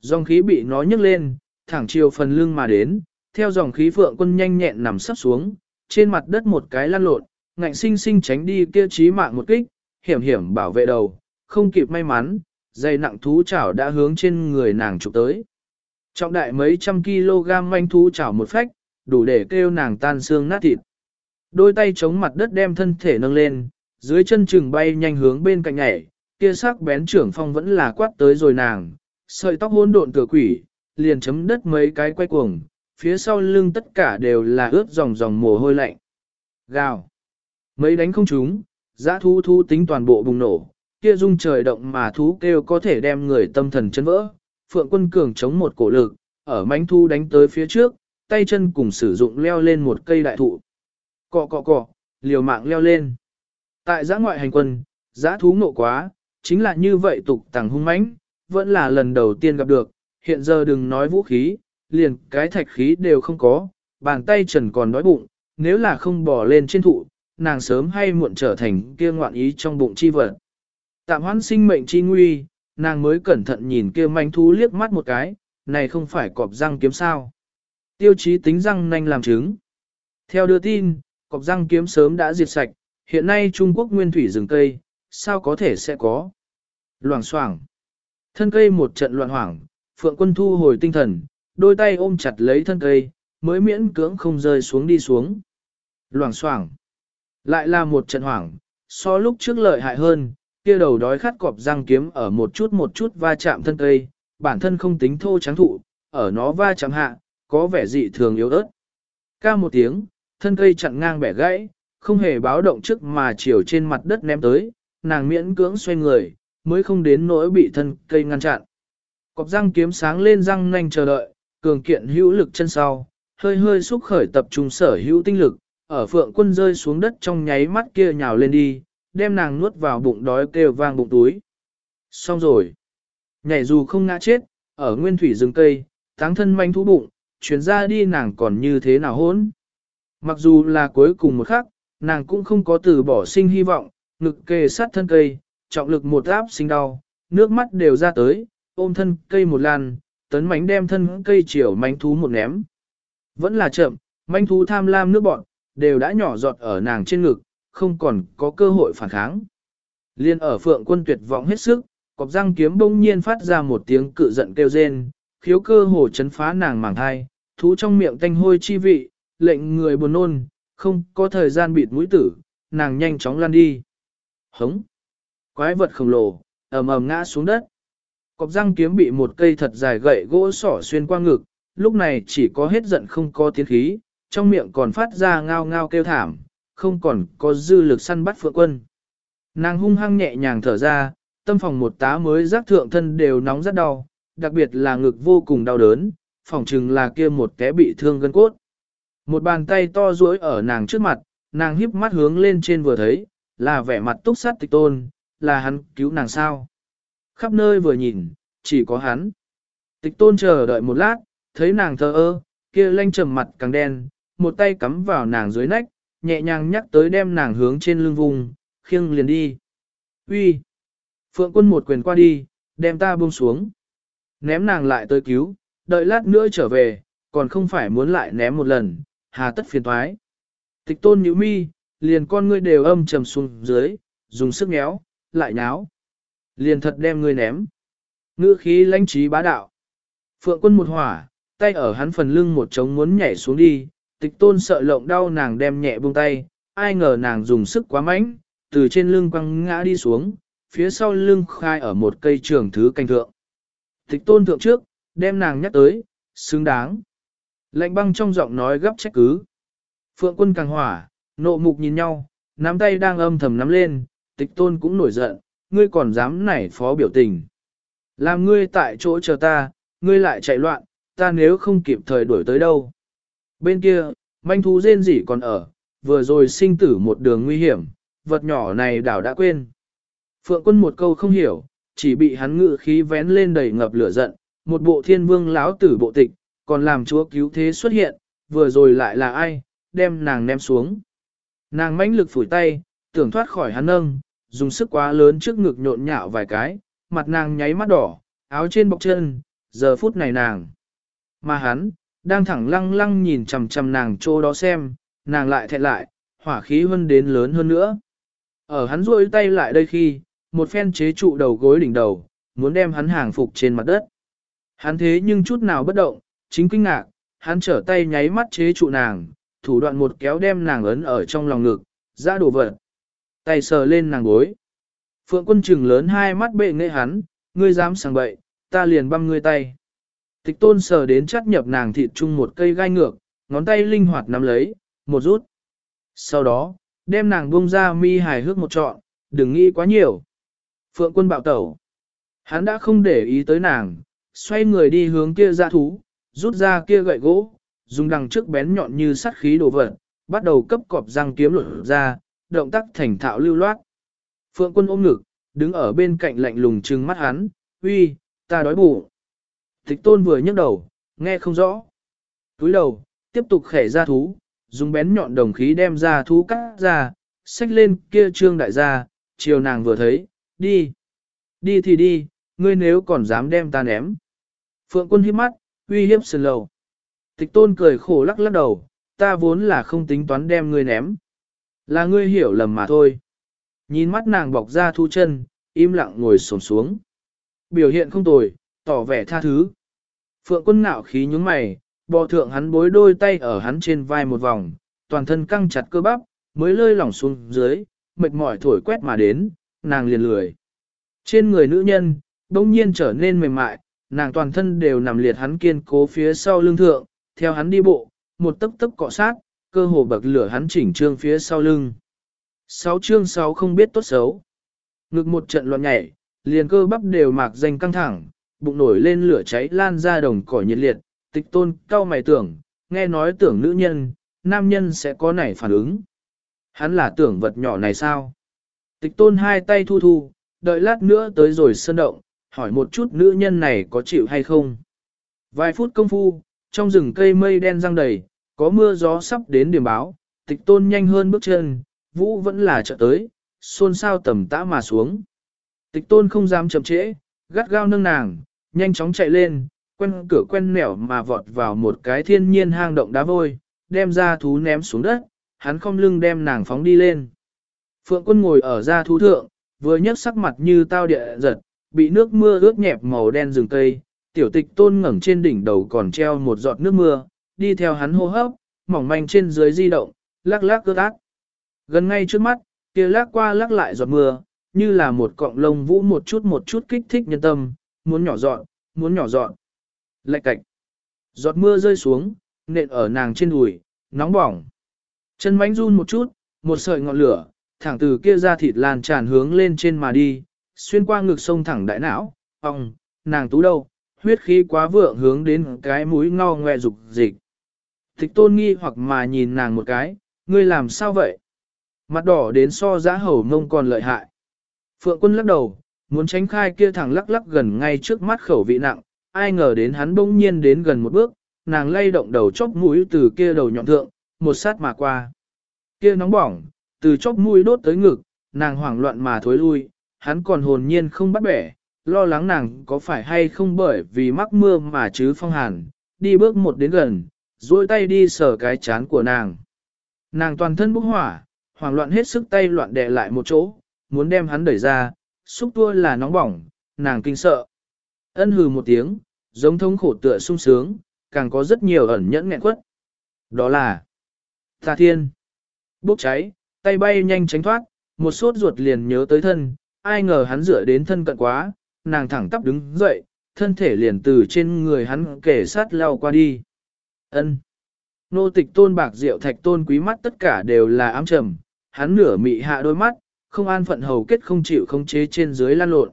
S1: Dòng khí bị nó nhấc lên, thẳng chiều phần lưng mà đến, theo dòng khí phượng quân nhanh nhẹn nằm sắp xuống, trên mặt đất một cái lăn lộn, ngạnh sinh sinh tránh đi kia chí mạng một kích, hiểm hiểm bảo vệ đầu, không kịp may mắn, dây nặng thú chảo đã hướng trên người nàng chụp tới. Trọng đại mấy trăm kg manh thú chảo một phách, đủ để kêu nàng tan xương nát thịt. Đôi tay chống mặt đất đem thân thể nâng lên, dưới chân chừng bay nhanh hướng bên cạnh nhảy, kia sắc bén trưởng phong vẫn là quát tới rồi nàng, sợi tóc hỗn độn tựa quỷ, liền chấm đất mấy cái quay cuồng, phía sau lưng tất cả đều là ướt dòng dòng mồ hôi lạnh. Gào. Mấy đánh không trúng, giã thú thú tính toàn bộ bùng nổ, kia rung trời động mà thú kêu có thể đem người tâm thần chấn vỡ. Phượng quân cường chống một cổ lực, ở mánh thu đánh tới phía trước, tay chân cùng sử dụng leo lên một cây đại thụ. Cọ cọ cọ, liều mạng leo lên. Tại giã ngoại hành quân, giã thú nộ quá, chính là như vậy tục tàng hung mãnh, vẫn là lần đầu tiên gặp được, hiện giờ đừng nói vũ khí, liền cái thạch khí đều không có, bàn tay trần còn đói bụng, nếu là không bỏ lên trên thụ, nàng sớm hay muộn trở thành kia ngoạn ý trong bụng chi vật. Tạm hoãn sinh mệnh chi nguy, nàng mới cẩn thận nhìn kia manh thú liếc mắt một cái, này không phải cọp răng kiếm sao. Tiêu chí tính răng nanh làm chứng. Theo đưa tin, cọp răng kiếm sớm đã diệt sạch, hiện nay Trung Quốc nguyên thủy rừng cây, sao có thể sẽ có. Loảng xoảng Thân cây một trận loạn hoảng, Phượng Quân thu hồi tinh thần, đôi tay ôm chặt lấy thân cây, mới miễn cưỡng không rơi xuống đi xuống. Loảng xoảng Lại là một trận hoảng, so lúc trước lợi hại hơn, kia đầu đói khát cọp răng kiếm ở một chút một chút va chạm thân cây, bản thân không tính thô trắng thụ, ở nó va chạm hạ, có vẻ dị thường yếu ớt. Ca một tiếng, thân cây chặn ngang bẻ gãy, không hề báo động trước mà chiều trên mặt đất ném tới, nàng miễn cưỡng xoay người, mới không đến nỗi bị thân cây ngăn chặn. Cọp răng kiếm sáng lên răng nanh chờ đợi, cường kiện hữu lực chân sau, hơi hơi xúc khởi tập trung sở hữu tinh lực, ở phượng quân rơi xuống đất trong nháy mắt kia nhào lên đi, đem nàng nuốt vào bụng đói kêu vang bụng túi. Xong rồi. Nhảy dù không ngã chết, ở nguyên thủy rừng cây, táng thân manh thú bụng, chuyến ra đi nàng còn như thế nào hốn. Mặc dù là cuối cùng một khắc, nàng cũng không có từ bỏ sinh hy vọng, ngực kề sát thân cây, trọng lực một áp sinh đau, nước mắt đều ra tới, ôm thân cây một lần, tấn mánh đem thân cây chiều mánh thú một ném. Vẫn là chậm, manh thú tham lam nước bọn, đều đã nhỏ giọt ở nàng trên ngực, không còn có cơ hội phản kháng. Liên ở phượng quân tuyệt vọng hết sức, cọp răng kiếm bỗng nhiên phát ra một tiếng cự giận kêu rên, khiếu cơ hồ chấn phá nàng màng thai, thú trong miệng tanh hôi chi vị, lệnh người buồn nôn, không có thời gian bịt mũi tử, nàng nhanh chóng lăn đi. Hống! Quái vật khổng lồ, ầm ầm ngã xuống đất. Cọc răng kiếm bị một cây thật dài gậy gỗ sỏ xuyên qua ngực, lúc này chỉ có hết giận không có tiến khí, trong miệng còn phát ra ngao ngao kêu thảm, không còn có dư lực săn bắt phượng quân. Nàng hung hăng nhẹ nhàng thở ra, tâm phòng một tá mới giác thượng thân đều nóng rất đau, đặc biệt là ngực vô cùng đau đớn, phòng chừng là kia một té bị thương gân cốt. Một bàn tay to duỗi ở nàng trước mặt, nàng híp mắt hướng lên trên vừa thấy, là vẻ mặt túc sát tịch tôn, là hắn cứu nàng sao. Khắp nơi vừa nhìn, chỉ có hắn. Tịch tôn chờ đợi một lát, thấy nàng thờ ơ, kia lanh trầm mặt càng đen, một tay cắm vào nàng dưới nách, nhẹ nhàng nhắc tới đem nàng hướng trên lưng vùng, khiêng liền đi. Uy, Phượng quân một quyền qua đi, đem ta buông xuống. Ném nàng lại tới cứu, đợi lát nữa trở về, còn không phải muốn lại ném một lần, hà tất phiền thoái. Tịch tôn nhíu mi, liền con ngươi đều âm trầm xuống dưới, dùng sức méo, lại nháo. Liền thật đem ngươi ném. Ngữ khí lãnh trí bá đạo. Phượng quân một hỏa, tay ở hắn phần lưng một trống muốn nhảy xuống đi, tịch tôn sợ lộng đau nàng đem nhẹ buông tay, ai ngờ nàng dùng sức quá mạnh, từ trên lưng quăng ngã đi xuống, phía sau lưng khai ở một cây trường thứ canh thượng. Tịch tôn thượng trước, đem nàng nhắc tới, xứng đáng. Lạnh băng trong giọng nói gấp trách cứ. Phượng quân càng hỏa, nộ mục nhìn nhau, nắm tay đang âm thầm nắm lên, tịch tôn cũng nổi giận, ngươi còn dám nảy phó biểu tình. Làm ngươi tại chỗ chờ ta, ngươi lại chạy loạn, ta nếu không kịp thời đuổi tới đâu. Bên kia, manh thú rên rỉ còn ở, vừa rồi sinh tử một đường nguy hiểm, vật nhỏ này đảo đã quên. Phượng quân một câu không hiểu, chỉ bị hắn ngự khí vén lên đầy ngập lửa giận, một bộ thiên vương lão tử bộ tịch, còn làm chúa cứu thế xuất hiện, vừa rồi lại là ai, đem nàng ném xuống. Nàng mãnh lực phủi tay, tưởng thoát khỏi hắn nâng, dùng sức quá lớn trước ngực nhộn nhạo vài cái, mặt nàng nháy mắt đỏ, áo trên bọc chân, giờ phút này nàng. Mà hắn, đang thẳng lăng lăng nhìn chằm chằm nàng chỗ đó xem, nàng lại thẹn lại, hỏa khí hơn đến lớn hơn nữa. Ở hắn duỗi tay lại đây khi, một phen chế trụ đầu gối đỉnh đầu, muốn đem hắn hàng phục trên mặt đất. Hắn thế nhưng chút nào bất động, chính kinh ngạc, hắn trở tay nháy mắt chế trụ nàng, thủ đoạn một kéo đem nàng ấn ở trong lòng ngực, ra đổ vật. Tay sờ lên nàng gối. Phượng quân trừng lớn hai mắt bệ nghệ hắn, ngươi dám sang bậy, ta liền băm ngươi tay. Tịch tôn sờ đến chắt nhập nàng thịt chung một cây gai ngược, ngón tay linh hoạt nắm lấy, một rút. Sau đó, đem nàng buông ra mi hài hước một trọn, đừng nghĩ quá nhiều. Phượng quân bạo tẩu. Hắn đã không để ý tới nàng, xoay người đi hướng kia ra thú, rút ra kia gậy gỗ, dùng đằng trước bén nhọn như sắt khí đồ vật, bắt đầu cấp cọp răng kiếm lột ra, động tác thành thạo lưu loát. Phượng quân ôm ngực, đứng ở bên cạnh lạnh lùng trừng mắt hắn, uy, ta đói bụng. Tịch tôn vừa nhấc đầu, nghe không rõ. Túi đầu, tiếp tục khẻ ra thú, dùng bén nhọn đồng khí đem ra thú cắt ra, xách lên kia trương đại gia, chiều nàng vừa thấy, đi. Đi thì đi, ngươi nếu còn dám đem ta ném. Phượng quân hít mắt, uy hiếp sườn lầu. Tịch tôn cười khổ lắc lắc đầu, ta vốn là không tính toán đem ngươi ném. Là ngươi hiểu lầm mà thôi. Nhìn mắt nàng bọc ra thu chân, im lặng ngồi sồn xuống. Biểu hiện không tồi, tỏ vẻ tha thứ. Phượng quân ngạo khí nhúng mày, bò thượng hắn bối đôi tay ở hắn trên vai một vòng, toàn thân căng chặt cơ bắp, mới lơi lỏng xuống dưới, mệt mỏi thổi quét mà đến, nàng liền lười. Trên người nữ nhân, đông nhiên trở nên mềm mại, nàng toàn thân đều nằm liệt hắn kiên cố phía sau lưng thượng, theo hắn đi bộ, một tấc tấc cọ sát, cơ hồ bậc lửa hắn chỉnh trương phía sau lưng. Sáu chương sáu không biết tốt xấu. Ngực một trận loạn nhảy, liền cơ bắp đều mạc danh căng thẳng, bụng nổi lên lửa cháy lan ra đồng cỏ nhiệt liệt, tịch tôn cao mày tưởng, nghe nói tưởng nữ nhân, nam nhân sẽ có nảy phản ứng. Hắn là tưởng vật nhỏ này sao? Tịch tôn hai tay thu thu, đợi lát nữa tới rồi sơn động, hỏi một chút nữ nhân này có chịu hay không. Vài phút công phu, trong rừng cây mây đen răng đầy, có mưa gió sắp đến điểm báo, tịch tôn nhanh hơn bước chân, vũ vẫn là trợ tới, xôn xao tầm tã mà xuống. Tịch tôn không dám chậm trễ, gắt gao nâng nàng, nhanh chóng chạy lên, quen cửa quen nẻo mà vọt vào một cái thiên nhiên hang động đá vôi, đem ra thú ném xuống đất, hắn không lưng đem nàng phóng đi lên. Phượng quân ngồi ở ra thú thượng, vừa nhấc sắc mặt như tao địa giật, bị nước mưa ướt nhẹp màu đen rừng cây, tiểu tịch tôn ngẩng trên đỉnh đầu còn treo một giọt nước mưa, đi theo hắn hô hấp, mỏng manh trên dưới di động, lắc lắc ướt át. Gần ngay trước mắt, kia lắc qua lắc lại giọt mưa, như là một cọng lông vũ một chút một chút kích thích nhân tâm, muốn nhỏ dọn, muốn nhỏ dọn. Lạch cạch. Giọt mưa rơi xuống, nện ở nàng trên đùi, nóng bỏng. Chân mánh run một chút, một sợi ngọn lửa, thẳng từ kia ra thịt lan tràn hướng lên trên mà đi, xuyên qua ngực sông thẳng đại não, ong, nàng tú đâu, huyết khí quá vượng hướng đến cái mũi ngao ngoe dục dịch. Thích tôn nghi hoặc mà nhìn nàng một cái, ngươi làm sao vậy? Mặt đỏ đến so giá hầu mông còn lợi hại. Phượng quân lắc đầu, muốn tránh khai kia thẳng lắc lắc gần ngay trước mắt khẩu vị nặng, ai ngờ đến hắn bỗng nhiên đến gần một bước, nàng lay động đầu chóp mũi từ kia đầu nhọn thượng, một sát mà qua. Kia nóng bỏng, từ chóp mũi đốt tới ngực, nàng hoảng loạn mà thối lui, hắn còn hồn nhiên không bắt bẻ, lo lắng nàng có phải hay không bởi vì mắc mưa mà chứ phong hàn, đi bước một đến gần, duỗi tay đi sờ cái chán của nàng. Nàng toàn thân bốc hỏa, hoảng loạn hết sức tay loạn đè lại một chỗ, muốn đem hắn đẩy ra, xúc tua là nóng bỏng, nàng kinh sợ. Ân hừ một tiếng, giống thống khổ tựa sung sướng, càng có rất nhiều ẩn nhẫn nghẹn quất. Đó là Tà Thiên. Bốc cháy, tay bay nhanh tránh thoát, một sốt ruột liền nhớ tới thân, ai ngờ hắn dựa đến thân cận quá, nàng thẳng tắp đứng dậy, thân thể liền từ trên người hắn kể sát lao qua đi. Ân. Nô tịch tôn bạc rượu thạch tôn quý mắt tất cả đều là ám trầm, hắn nửa mị hạ đôi mắt, không an phận hầu kết không chịu không chế trên dưới lan lộn.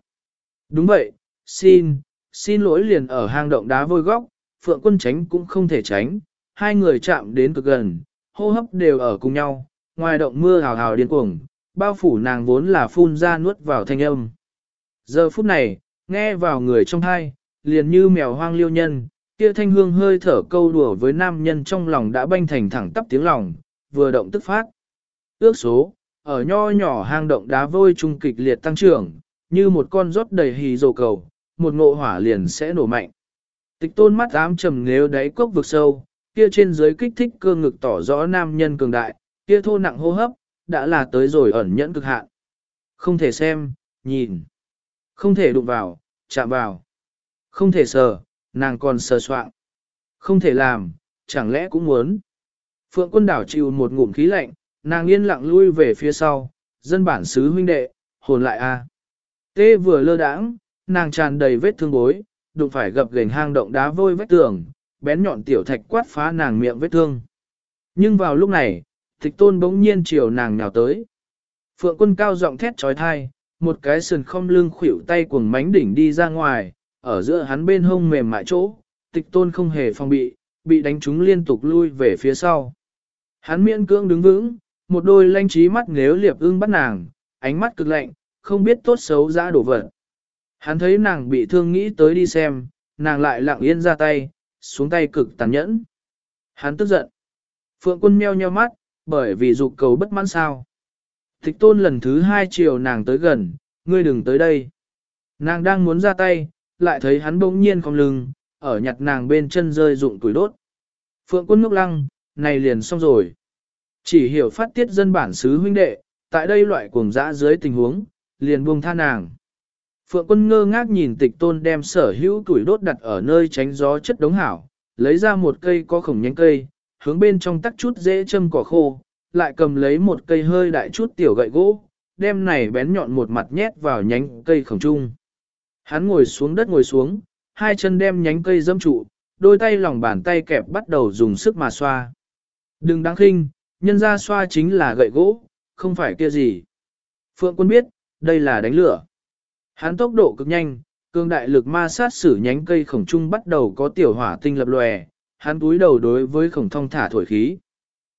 S1: Đúng vậy, xin, xin lỗi liền ở hang động đá vôi góc, phượng quân tránh cũng không thể tránh, hai người chạm đến cực gần, hô hấp đều ở cùng nhau, ngoài động mưa hào hào điên cuồng, bao phủ nàng vốn là phun ra nuốt vào thanh âm. Giờ phút này, nghe vào người trong thai, liền như mèo hoang liêu nhân, kia thanh hương hơi thở câu đùa với nam nhân trong lòng đã banh thành thẳng tắp tiếng lòng, vừa động tức phát. Ước số, ở nho nhỏ hang động đá vôi trung kịch liệt tăng trưởng, như một con rót đầy hì dồ cầu, một ngộ hỏa liền sẽ nổ mạnh. Tịch tôn mắt ám trầm nếu đáy cốc vực sâu, kia trên dưới kích thích cơ ngực tỏ rõ nam nhân cường đại, kia thô nặng hô hấp, đã là tới rồi ẩn nhẫn cực hạn. Không thể xem, nhìn. Không thể đụng vào, chạm vào. Không thể sờ, nàng còn sờ soạn. Không thể làm, chẳng lẽ cũng muốn. Phượng quân đảo chịu một ngụm khí lạnh, nàng yên lặng lui về phía sau, dân bản xứ huynh đệ, hồn lại a. Tê vừa lơ đãng, nàng tràn đầy vết thương bối, đụng phải gập gềnh hang động đá vôi vách tường, bén nhọn tiểu thạch quát phá nàng miệng vết thương. Nhưng vào lúc này, tịch tôn bỗng nhiên chiều nàng nhào tới. Phượng quân cao giọng thét trói thai, một cái sườn không lưng khuỷu tay cuồng mánh đỉnh đi ra ngoài, ở giữa hắn bên hông mềm mại chỗ, tịch tôn không hề phòng bị, bị đánh trúng liên tục lui về phía sau. Hắn miễn cưỡng đứng vững, một đôi lanh trí mắt nếu liệp ưng bắt nàng, ánh mắt cực lạnh, không biết tốt xấu ra đổ vật. Hắn thấy nàng bị thương nghĩ tới đi xem, nàng lại lặng yên ra tay, xuống tay cực tàn nhẫn. Hắn tức giận. Phượng quân meo nheo mắt, bởi vì dục cầu bất mãn sao. Tịch tôn lần thứ hai chiều nàng tới gần, ngươi đừng tới đây. Nàng đang muốn ra tay, lại thấy hắn bỗng nhiên cong lưng, ở nhặt nàng bên chân rơi dụng tuổi đốt. Phượng quân ngốc lăng, này liền xong rồi. Chỉ hiểu phát tiết dân bản xứ huynh đệ, tại đây loại cuồng dã dưới tình huống, liền buông tha nàng. Phượng quân ngơ ngác nhìn tịch tôn đem sở hữu tuổi đốt đặt ở nơi tránh gió chất đống hảo, lấy ra một cây có khổng nhánh cây, hướng bên trong tắc chút dễ châm cỏ khô, lại cầm lấy một cây hơi đại chút tiểu gậy gỗ, đem này bén nhọn một mặt nhét vào nhánh cây khổng trung. Hắn ngồi xuống đất ngồi xuống, hai chân đem nhánh cây dâm trụ, đôi tay lòng bàn tay kẹp bắt đầu dùng sức mà xoa. Đừng đáng khinh, nhân ra xoa chính là gậy gỗ, không phải kia gì. Phượng quân biết, đây là đánh lửa. Hắn tốc độ cực nhanh, cương đại lực ma sát sử nhánh cây khổng trung bắt đầu có tiểu hỏa tinh lập lòe, hắn túi đầu đối với khổng thông thả thổi khí.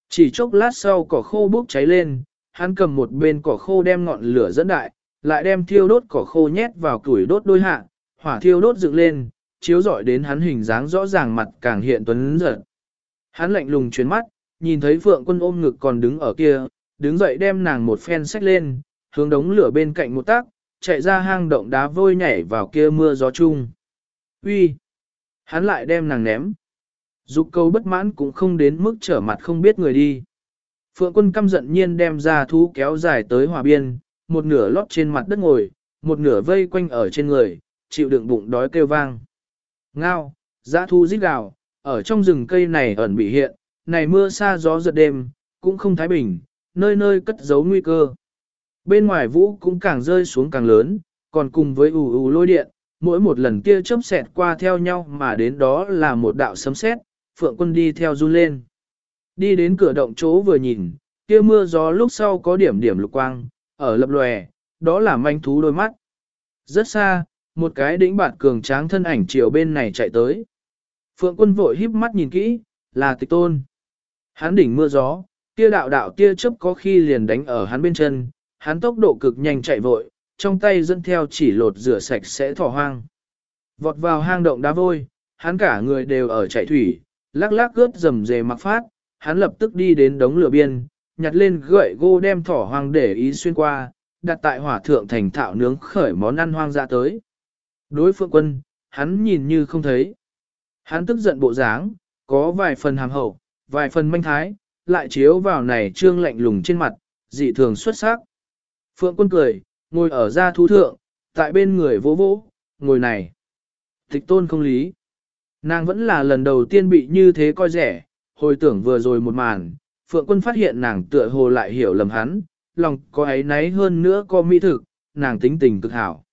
S1: Chỉ chốc lát sau cỏ khô bốc cháy lên, hắn cầm một bên cỏ khô đem ngọn lửa dẫn đại, lại đem thiêu đốt cỏ khô nhét vào củi đốt đôi hạ, hỏa thiêu đốt dựng lên, chiếu rọi đến hắn hình dáng rõ ràng mặt càng hiện tuấn giật. Hắn lạnh lùng chuyến mắt, nhìn thấy phượng quân ôm ngực còn đứng ở kia, đứng dậy đem nàng một phen xách lên, hướng đống lửa bên cạnh một tác, chạy ra hang động đá vôi nhảy vào kia mưa gió chung. Uy, Hắn lại đem nàng ném. Dục câu bất mãn cũng không đến mức trở mặt không biết người đi. Phượng quân căm giận nhiên đem ra thú kéo dài tới hòa biên, một nửa lót trên mặt đất ngồi, một nửa vây quanh ở trên người, chịu đựng bụng đói kêu vang. Ngao, giã thu rít gào, ở trong rừng cây này ẩn bị hiện, này mưa xa gió giật đêm, cũng không thái bình, nơi nơi cất giấu nguy cơ. Bên ngoài vũ cũng càng rơi xuống càng lớn, còn cùng với ù ù lôi điện, mỗi một lần kia chớp xẹt qua theo nhau mà đến đó là một đạo sấm sét, phượng quân đi theo run lên. Đi đến cửa động chỗ vừa nhìn, kia mưa gió lúc sau có điểm điểm lục quang, ở lập lòe, đó là manh thú đôi mắt. Rất xa, một cái đỉnh bạt cường tráng thân ảnh chiều bên này chạy tới. Phượng quân vội híp mắt nhìn kỹ, là tịch tôn. Hắn đỉnh mưa gió, kia đạo đạo tia chớp có khi liền đánh ở hắn bên chân, hắn tốc độ cực nhanh chạy vội, trong tay dẫn theo chỉ lột rửa sạch sẽ thỏ hoang. Vọt vào hang động đá vôi, hắn cả người đều ở chạy thủy, lắc lắc ướt rầm rề mặc phát, hắn lập tức đi đến đống lửa biên, nhặt lên gậy gô đem thỏ hoang để ý xuyên qua, đặt tại hỏa thượng thành thạo nướng khởi món ăn hoang ra tới. Đối phượng quân, hắn nhìn như không thấy. Hắn tức giận bộ dáng, có vài phần hàm hậu, vài phần manh thái, lại chiếu vào này trương lạnh lùng trên mặt, dị thường xuất sắc. Phượng quân cười, ngồi ở ra thú thượng, tại bên người vỗ vỗ, ngồi này. Tịch tôn không lý. Nàng vẫn là lần đầu tiên bị như thế coi rẻ, hồi tưởng vừa rồi một màn, Phượng quân phát hiện nàng tựa hồ lại hiểu lầm hắn, lòng có ấy náy hơn nữa có mỹ thực, nàng tính tình cực hảo.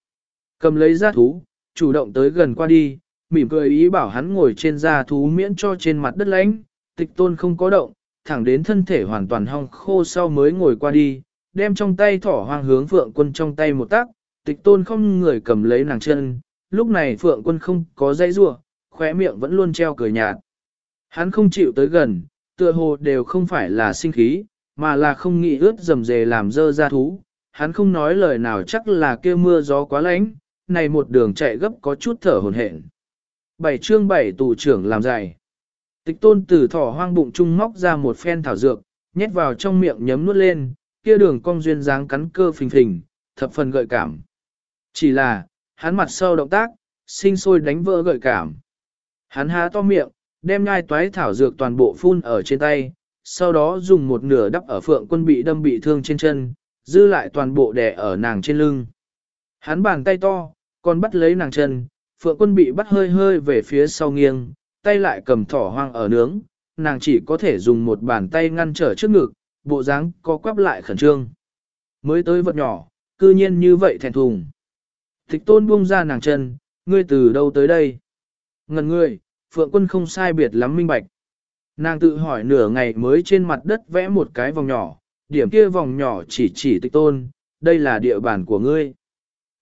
S1: Cầm lấy gia thú, chủ động tới gần qua đi, mỉm cười ý bảo hắn ngồi trên gia thú miễn cho trên mặt đất lánh, tịch tôn không có động, thẳng đến thân thể hoàn toàn hong khô sau mới ngồi qua đi, đem trong tay thỏ hoang hướng phượng quân trong tay một tác, tịch tôn không người cầm lấy nàng chân, lúc này phượng quân không có dây ruột khóe miệng vẫn luôn treo cười nhạt. Hắn không chịu tới gần, tựa hồ đều không phải là sinh khí, mà là không nghĩ ướt dầm dề làm dơ ra thú. Hắn không nói lời nào chắc là kêu mưa gió quá lạnh, này một đường chạy gấp có chút thở hồn hển. Bảy chương bảy tù trưởng làm dài. Tịch tôn từ thỏ hoang bụng trung móc ra một phen thảo dược, nhét vào trong miệng nhấm nuốt lên, kia đường cong duyên dáng cắn cơ phình phình, thập phần gợi cảm. Chỉ là, hắn mặt sâu động tác, sinh sôi đánh vỡ gợi cảm. Hắn há to miệng, đem ngai toái thảo dược toàn bộ phun ở trên tay, sau đó dùng một nửa đắp ở phượng quân bị đâm bị thương trên chân, dư lại toàn bộ đè ở nàng trên lưng. Hắn bàn tay to, còn bắt lấy nàng chân, phượng quân bị bắt hơi hơi về phía sau nghiêng, tay lại cầm thỏ hoang ở nướng, nàng chỉ có thể dùng một bàn tay ngăn trở trước ngực, bộ dáng co quắp lại khẩn trương. Mới tới vật nhỏ, cư nhiên như vậy thẹn thùng. Thích tôn buông ra nàng chân, ngươi từ đâu tới đây? Ngần ngươi, phượng quân không sai biệt lắm minh bạch. Nàng tự hỏi nửa ngày mới trên mặt đất vẽ một cái vòng nhỏ, điểm kia vòng nhỏ chỉ chỉ tịch tôn, đây là địa bàn của ngươi.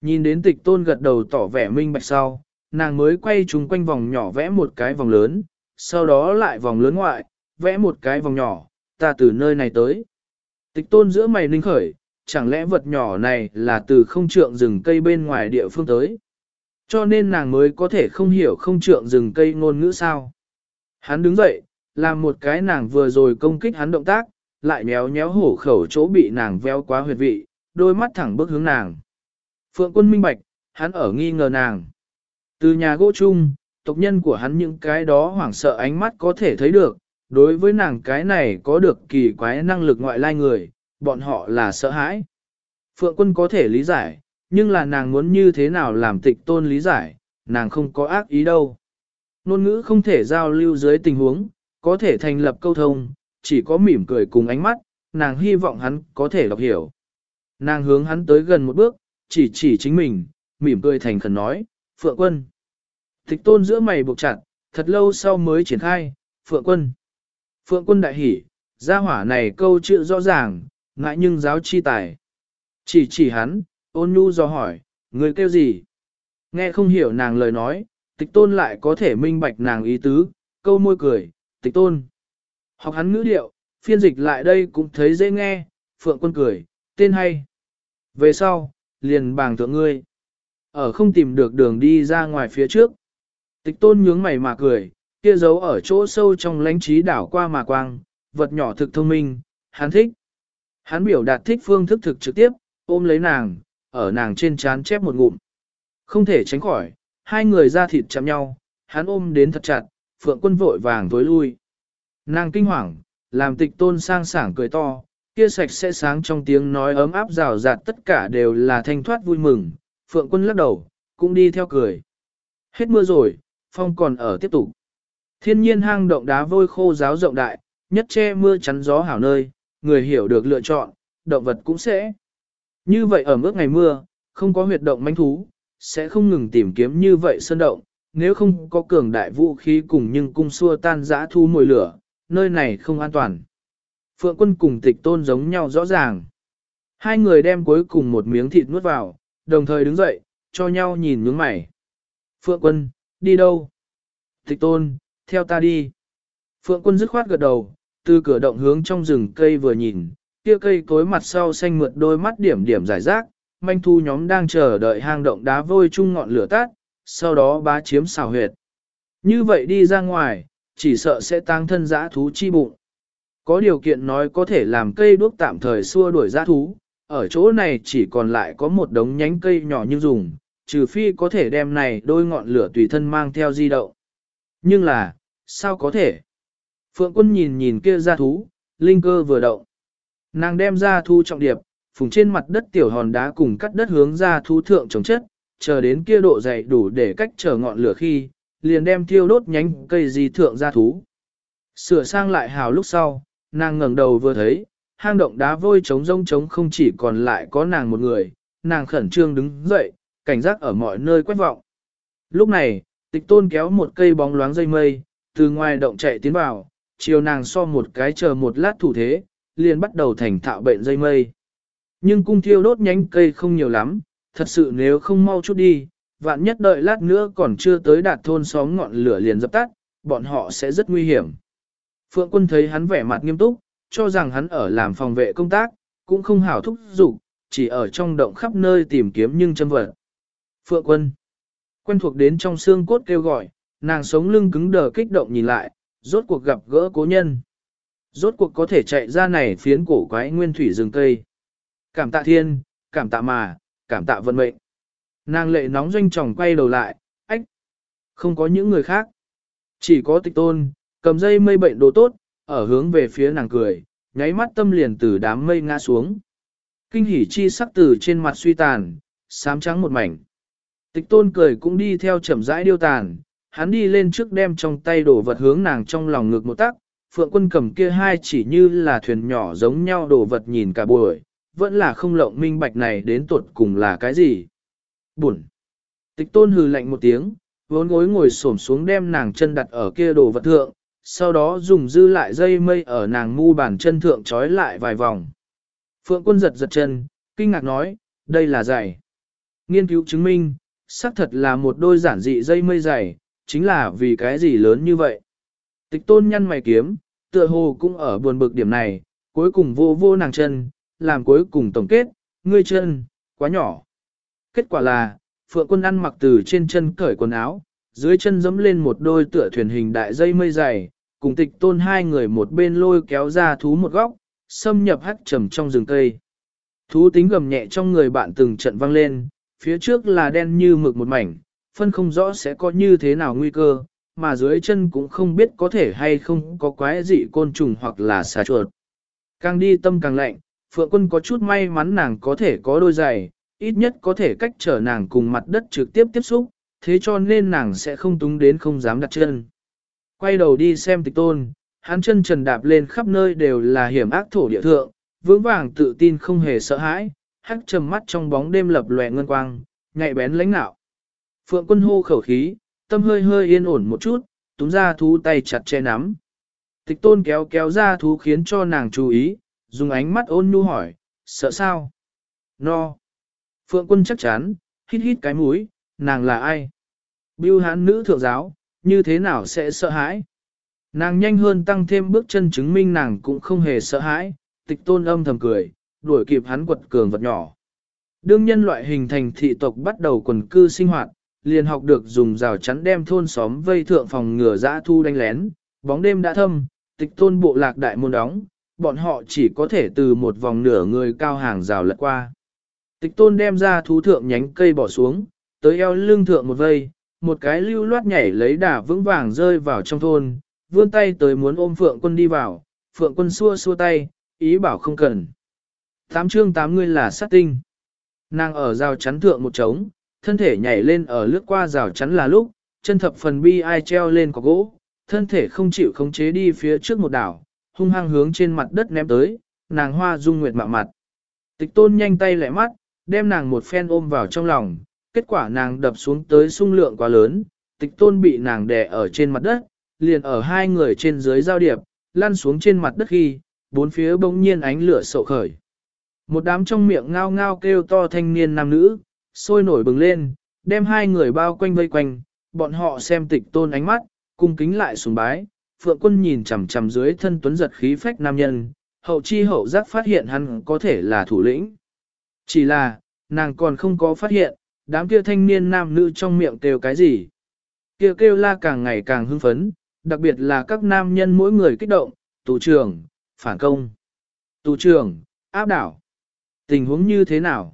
S1: Nhìn đến tịch tôn gật đầu tỏ vẻ minh bạch sau, nàng mới quay chúng quanh vòng nhỏ vẽ một cái vòng lớn, sau đó lại vòng lớn ngoại, vẽ một cái vòng nhỏ, ta từ nơi này tới. Tịch tôn giữa mày ninh khởi, chẳng lẽ vật nhỏ này là từ không trượng rừng cây bên ngoài địa phương tới. Cho nên nàng mới có thể không hiểu không trượng rừng cây ngôn ngữ sao. Hắn đứng dậy, làm một cái nàng vừa rồi công kích hắn động tác, lại nhéo nhéo hổ khẩu chỗ bị nàng veo quá huyệt vị, đôi mắt thẳng bước hướng nàng. Phượng quân minh bạch, hắn ở nghi ngờ nàng. Từ nhà gỗ chung, tộc nhân của hắn những cái đó hoảng sợ ánh mắt có thể thấy được, đối với nàng cái này có được kỳ quái năng lực ngoại lai người, bọn họ là sợ hãi. Phượng quân có thể lý giải, nhưng là nàng muốn như thế nào làm tịch tôn lý giải, nàng không có ác ý đâu. Nôn ngữ không thể giao lưu dưới tình huống, có thể thành lập câu thông, chỉ có mỉm cười cùng ánh mắt, nàng hy vọng hắn có thể đọc hiểu. Nàng hướng hắn tới gần một bước, chỉ chỉ chính mình, mỉm cười thành khẩn nói, Phượng quân. Tịch tôn giữa mày buộc chặt, thật lâu sau mới triển khai, Phượng quân. Phượng quân đại hỉ, gia hỏa này câu chữ rõ ràng, ngại nhưng giáo chi tài. Chỉ chỉ hắn, ôn nhu do hỏi, người kêu gì? Nghe không hiểu nàng lời nói, tịch tôn lại có thể minh bạch nàng ý tứ, câu môi cười, tịch tôn. Học hắn ngữ điệu, phiên dịch lại đây cũng thấy dễ nghe, phượng quân cười, tên hay. Về sau, liền bàng thượng ngươi. Ở không tìm được đường đi ra ngoài phía trước. Tịch tôn nhướng mày mà cười, kia giấu ở chỗ sâu trong lánh trí đảo qua mà quang, vật nhỏ thực thông minh, hắn thích. Hắn biểu đạt thích phương thức thực trực tiếp, ôm lấy nàng, ở nàng trên trán chép một ngụm. Không thể tránh khỏi, hai người ra thịt chạm nhau, hắn ôm đến thật chặt, phượng quân vội vàng tối lui. Nàng kinh hoàng, làm tịch tôn sang sảng cười to, kia sạch sẽ sáng trong tiếng nói ấm áp rào rạt tất cả đều là thanh thoát vui mừng, Phượng quân lắc đầu, cũng đi theo cười. Hết mưa rồi, phong còn ở tiếp tục. Thiên nhiên hang động đá vôi khô giáo rộng đại, nhất che mưa chắn gió hảo nơi, người hiểu được lựa chọn, động vật cũng sẽ. Như vậy ở mức ngày mưa, không có huyệt động manh thú, sẽ không ngừng tìm kiếm như vậy sơn động, nếu không có cường đại vũ khí cùng nhưng cung xua tan giã thu mùi lửa, nơi này không an toàn. Phượng quân cùng tịch tôn giống nhau rõ ràng. Hai người đem cuối cùng một miếng thịt nuốt vào, đồng thời đứng dậy, cho nhau nhìn nhướng mày. Phượng quân, đi đâu? Tịch tôn, theo ta đi. Phượng quân dứt khoát gật đầu, từ cửa động hướng trong rừng cây vừa nhìn, kia cây cối mặt sau xanh mượt đôi mắt điểm điểm giải rác, manh thu nhóm đang chờ đợi hang động đá vôi chung ngọn lửa tắt. sau đó bá chiếm xào huyệt. Như vậy đi ra ngoài, chỉ sợ sẽ tăng thân giã thú chi bụng. Có điều kiện nói có thể làm cây đuốc tạm thời xua đuổi giã thú, ở chỗ này chỉ còn lại có một đống nhánh cây nhỏ như dùng, trừ phi có thể đem này đôi ngọn lửa tùy thân mang theo di động. Nhưng là, sao có thể? Phượng quân nhìn nhìn kia ra thú, linh cơ vừa động. Nàng đem ra thu trọng điệp, phùng trên mặt đất tiểu hòn đá cùng cắt đất hướng ra thu thượng chống chất, chờ đến kia độ dày đủ để cách trở ngọn lửa khi, liền đem thiêu đốt nhánh cây di thượng ra thú. Sửa sang lại hào lúc sau, nàng ngẩng đầu vừa thấy, hang động đá vôi trống rông trống không chỉ còn lại có nàng một người, nàng khẩn trương đứng dậy, cảnh giác ở mọi nơi quét vọng. Lúc này, tịch tôn kéo một cây bóng loáng dây mây, từ ngoài động chạy tiến vào, chiều nàng so một cái chờ một lát thủ thế, liền bắt đầu thành thạo bệnh dây mây. Nhưng cung thiêu đốt nhánh cây không nhiều lắm, thật sự nếu không mau chút đi, vạn nhất đợi lát nữa còn chưa tới đạt thôn xóm ngọn lửa liền dập tắt, bọn họ sẽ rất nguy hiểm. Phượng quân thấy hắn vẻ mặt nghiêm túc, cho rằng hắn ở làm phòng vệ công tác, cũng không hảo thúc giục, chỉ ở trong động khắp nơi tìm kiếm nhưng châm vật. Phượng quân, quen thuộc đến trong xương cốt kêu gọi, nàng sống lưng cứng đờ kích động nhìn lại, rốt cuộc gặp gỡ cố nhân. Rốt cuộc có thể chạy ra này phiến cổ quái nguyên thủy rừng cây. Cảm tạ thiên, cảm tạ mà, cảm tạ vận mệnh. Nàng lệ nóng doanh tròng quay đầu lại, ách. Không có những người khác. Chỉ có tịch tôn, cầm dây mây bệnh đồ tốt, ở hướng về phía nàng cười, nháy mắt tâm liền từ đám mây ngã xuống. Kinh hỉ chi sắc từ trên mặt suy tàn, sám trắng một mảnh. Tịch tôn cười cũng đi theo chậm rãi điêu tàn, hắn đi lên trước đem trong tay đổ vật hướng nàng trong lòng ngực một tắc, phượng quân cầm kia hai chỉ như là thuyền nhỏ giống nhau đồ vật nhìn cả buổi, vẫn là không lộng minh bạch này đến tuột cùng là cái gì. Buồn. Tịch tôn hừ lạnh một tiếng, vốn gối ngồi xổm xuống đem nàng chân đặt ở kia đồ vật thượng, sau đó dùng dư lại dây mây ở nàng mu bàn chân thượng trói lại vài vòng. Phượng quân giật giật chân, kinh ngạc nói, đây là giày. Nghiên cứu chứng minh, xác thật là một đôi giản dị dây mây giày, chính là vì cái gì lớn như vậy. Tịch tôn nhăn mày kiếm, tựa hồ cũng ở buồn bực điểm này, cuối cùng vô vô nàng chân, làm cuối cùng tổng kết, ngươi chân, quá nhỏ. Kết quả là, phượng quân ăn mặc từ trên chân cởi quần áo, dưới chân dẫm lên một đôi tựa thuyền hình đại dây mây dày, cùng tịch tôn hai người một bên lôi kéo ra thú một góc, xâm nhập hắc trầm trong rừng cây. Thú tính gầm nhẹ trong người bạn từng trận vang lên, phía trước là đen như mực một mảnh, phân không rõ sẽ có như thế nào nguy cơ, mà dưới chân cũng không biết có thể hay không có quái dị côn trùng hoặc là xà chuột. Càng đi tâm càng lạnh, Phượng Quân có chút may mắn nàng có thể có đôi giày, ít nhất có thể cách trở nàng cùng mặt đất trực tiếp tiếp xúc, thế cho nên nàng sẽ không túng đến không dám đặt chân. Quay đầu đi xem tịch tôn, hắn chân trần đạp lên khắp nơi đều là hiểm ác thổ địa thượng, vững vàng tự tin không hề sợ hãi, hắc trầm mắt trong bóng đêm lập lòe ngân quang, nhạy bén lãnh nạo. Phượng quân hô khẩu khí, tâm hơi hơi yên ổn một chút, túm ra thú tay chặt che nắm. Tịch tôn kéo kéo ra thú khiến cho nàng chú ý, dùng ánh mắt ôn nhu hỏi, sợ sao? No. Phượng quân chắc chắn, hít hít cái mũi, nàng là ai? Biêu hán nữ thượng giáo, như thế nào sẽ sợ hãi? Nàng nhanh hơn tăng thêm bước chân chứng minh nàng cũng không hề sợ hãi, tịch tôn âm thầm cười, đuổi kịp hắn quật cường vật nhỏ. Đương nhân loại hình thành thị tộc bắt đầu quần cư sinh hoạt, liền học được dùng rào chắn đem thôn xóm vây thượng phòng ngừa dã thu đánh lén, bóng đêm đã thâm, tịch tôn bộ lạc đại môn đóng, bọn họ chỉ có thể từ một vòng nửa người cao hàng rào lật qua. Tịch tôn đem ra thú thượng nhánh cây bỏ xuống, tới eo lưng thượng một vây, một cái lưu loát nhảy lấy đà vững vàng rơi vào trong thôn, vươn tay tới muốn ôm phượng quân đi vào, phượng quân xua xua tay, ý bảo không cần. Tám chương tám ngươi là sát tinh. Nàng ở rào chắn thượng một trống, thân thể nhảy lên ở lướt qua rào chắn là lúc, chân thập phần bi ai treo lên có gỗ, thân thể không chịu khống chế đi phía trước một đảo, hung hăng hướng trên mặt đất ném tới, nàng hoa dung nguyệt mạ mặt. Tịch tôn nhanh tay lẹ mắt, đem nàng một phen ôm vào trong lòng, kết quả nàng đập xuống tới sung lượng quá lớn, tịch tôn bị nàng đè ở trên mặt đất, liền ở hai người trên dưới giao điệp, lăn xuống trên mặt đất khi, bốn phía bỗng nhiên ánh lửa sậu khởi. Một đám trong miệng ngao ngao kêu to thanh niên nam nữ, sôi nổi bừng lên, đem hai người bao quanh vây quanh, bọn họ xem tịch tôn ánh mắt, cung kính lại sùng bái. Phượng quân nhìn chằm chằm dưới thân tuấn giật khí phách nam nhân, hậu chi hậu giác phát hiện hắn có thể là thủ lĩnh. Chỉ là, nàng còn không có phát hiện, đám kia thanh niên nam nữ trong miệng kêu cái gì. Kia kêu la càng ngày càng hưng phấn, đặc biệt là các nam nhân mỗi người kích động, tù trưởng, phản công, tù trưởng, áp đảo. Tình huống như thế nào?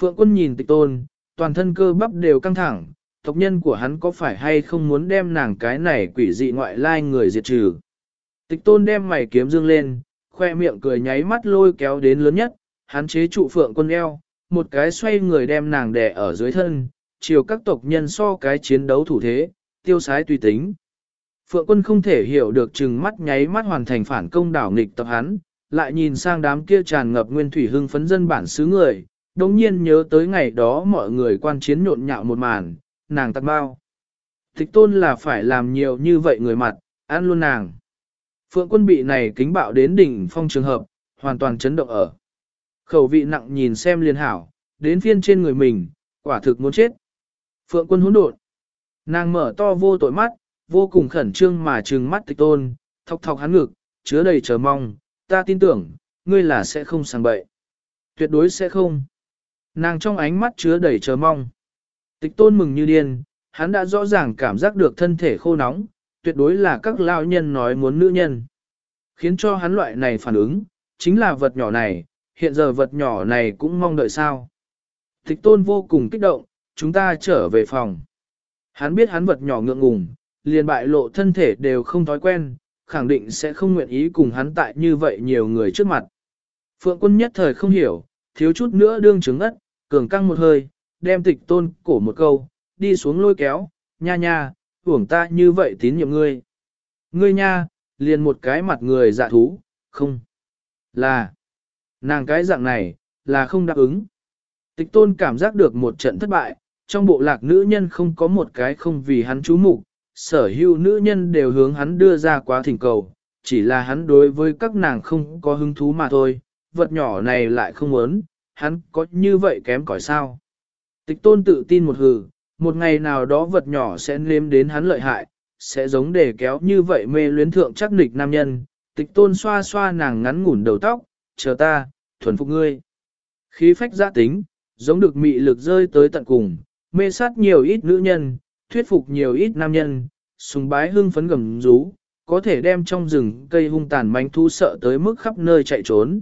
S1: Phượng quân nhìn tịch tôn, toàn thân cơ bắp đều căng thẳng, tộc nhân của hắn có phải hay không muốn đem nàng cái này quỷ dị ngoại lai người diệt trừ. Tịch tôn đem mày kiếm dương lên, khoe miệng cười nháy mắt lôi kéo đến lớn nhất, hắn chế trụ phượng quân eo, một cái xoay người đem nàng đè ở dưới thân, chiều các tộc nhân so cái chiến đấu thủ thế, tiêu sái tùy tính. Phượng quân không thể hiểu được chừng mắt nháy mắt hoàn thành phản công đảo nghịch tập hắn, lại nhìn sang đám kia tràn ngập nguyên thủy hưng phấn dân bản xứ người, đồng nhiên nhớ tới ngày đó mọi người quan chiến nhộn nhạo một màn, nàng tắt bao. Thích tôn là phải làm nhiều như vậy người mặt, ăn luôn nàng. Phượng quân bị này kính bạo đến đỉnh phong trường hợp, hoàn toàn chấn động ở. Khẩu vị nặng nhìn xem liên hảo, đến phiên trên người mình, quả thực muốn chết. Phượng quân hỗn độn. Nàng mở to vô tội mắt, vô cùng khẩn trương mà trừng mắt tịch tôn, thọc thọc hắn ngực, chứa đầy chờ mong, ta tin tưởng, ngươi là sẽ không sang bậy. Tuyệt đối sẽ không. Nàng trong ánh mắt chứa đầy chờ mong. Tịch tôn mừng như điên, hắn đã rõ ràng cảm giác được thân thể khô nóng, tuyệt đối là các lao nhân nói muốn nữ nhân. Khiến cho hắn loại này phản ứng, chính là vật nhỏ này, hiện giờ vật nhỏ này cũng mong đợi sao. Tịch tôn vô cùng kích động, chúng ta trở về phòng. Hắn biết hắn vật nhỏ ngượng ngùng, liền bại lộ thân thể đều không thói quen, khẳng định sẽ không nguyện ý cùng hắn tại như vậy nhiều người trước mặt. Phượng quân nhất thời không hiểu, thiếu chút nữa đương chứng ất, cường căng một hơi, đem tịch tôn cổ một câu, đi xuống lôi kéo, nha nha, hưởng ta như vậy tín nhiệm ngươi. Ngươi nha, liền một cái mặt người dạ thú, không. Là, nàng cái dạng này, là không đáp ứng. Tịch tôn cảm giác được một trận thất bại, trong bộ lạc nữ nhân không có một cái không vì hắn chú mục sở hữu nữ nhân đều hướng hắn đưa ra quá thỉnh cầu, chỉ là hắn đối với các nàng không có hứng thú mà thôi, vật nhỏ này lại không muốn, hắn có như vậy kém cỏi sao. Tịch tôn tự tin một hừ, một ngày nào đó vật nhỏ sẽ nếm đến hắn lợi hại, sẽ giống để kéo như vậy mê luyến thượng chắc nịch nam nhân, tịch tôn xoa xoa nàng ngắn ngủn đầu tóc, chờ ta, thuần phục ngươi. Khí phách giã tính, giống được mị lực rơi tới tận cùng, mê sát nhiều ít nữ nhân, thuyết phục nhiều ít nam nhân, sùng bái hưng phấn gầm rú, có thể đem trong rừng cây hung tàn manh thu sợ tới mức khắp nơi chạy trốn.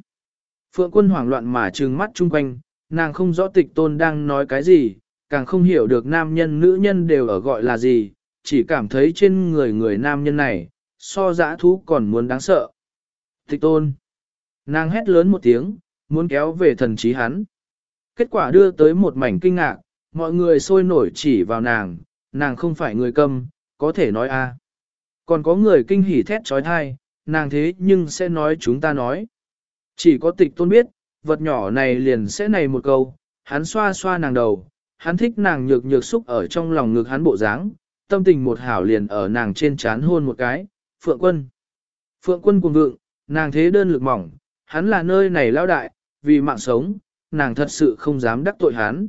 S1: Phượng quân hoảng loạn mà trừng mắt chung quanh, nàng không rõ tịch tôn đang nói cái gì, càng không hiểu được nam nhân nữ nhân đều ở gọi là gì, chỉ cảm thấy trên người người nam nhân này, so dã thú còn muốn đáng sợ. Tịch tôn. Nàng hét lớn một tiếng, muốn kéo về thần trí hắn. Kết quả đưa tới một mảnh kinh ngạc, mọi người sôi nổi chỉ vào nàng, nàng không phải người câm, có thể nói a. Còn có người kinh hỉ thét trói thai, nàng thế nhưng sẽ nói chúng ta nói. Chỉ có tịch tôn biết, vật nhỏ này liền sẽ này một câu, hắn xoa xoa nàng đầu, hắn thích nàng nhược nhược xúc ở trong lòng ngực hắn bộ dáng, tâm tình một hảo liền ở nàng trên chán hôn một cái, phượng quân. Phượng quân cùng vượng, nàng thế đơn lực mỏng, hắn là nơi này lao đại, vì mạng sống, nàng thật sự không dám đắc tội hắn.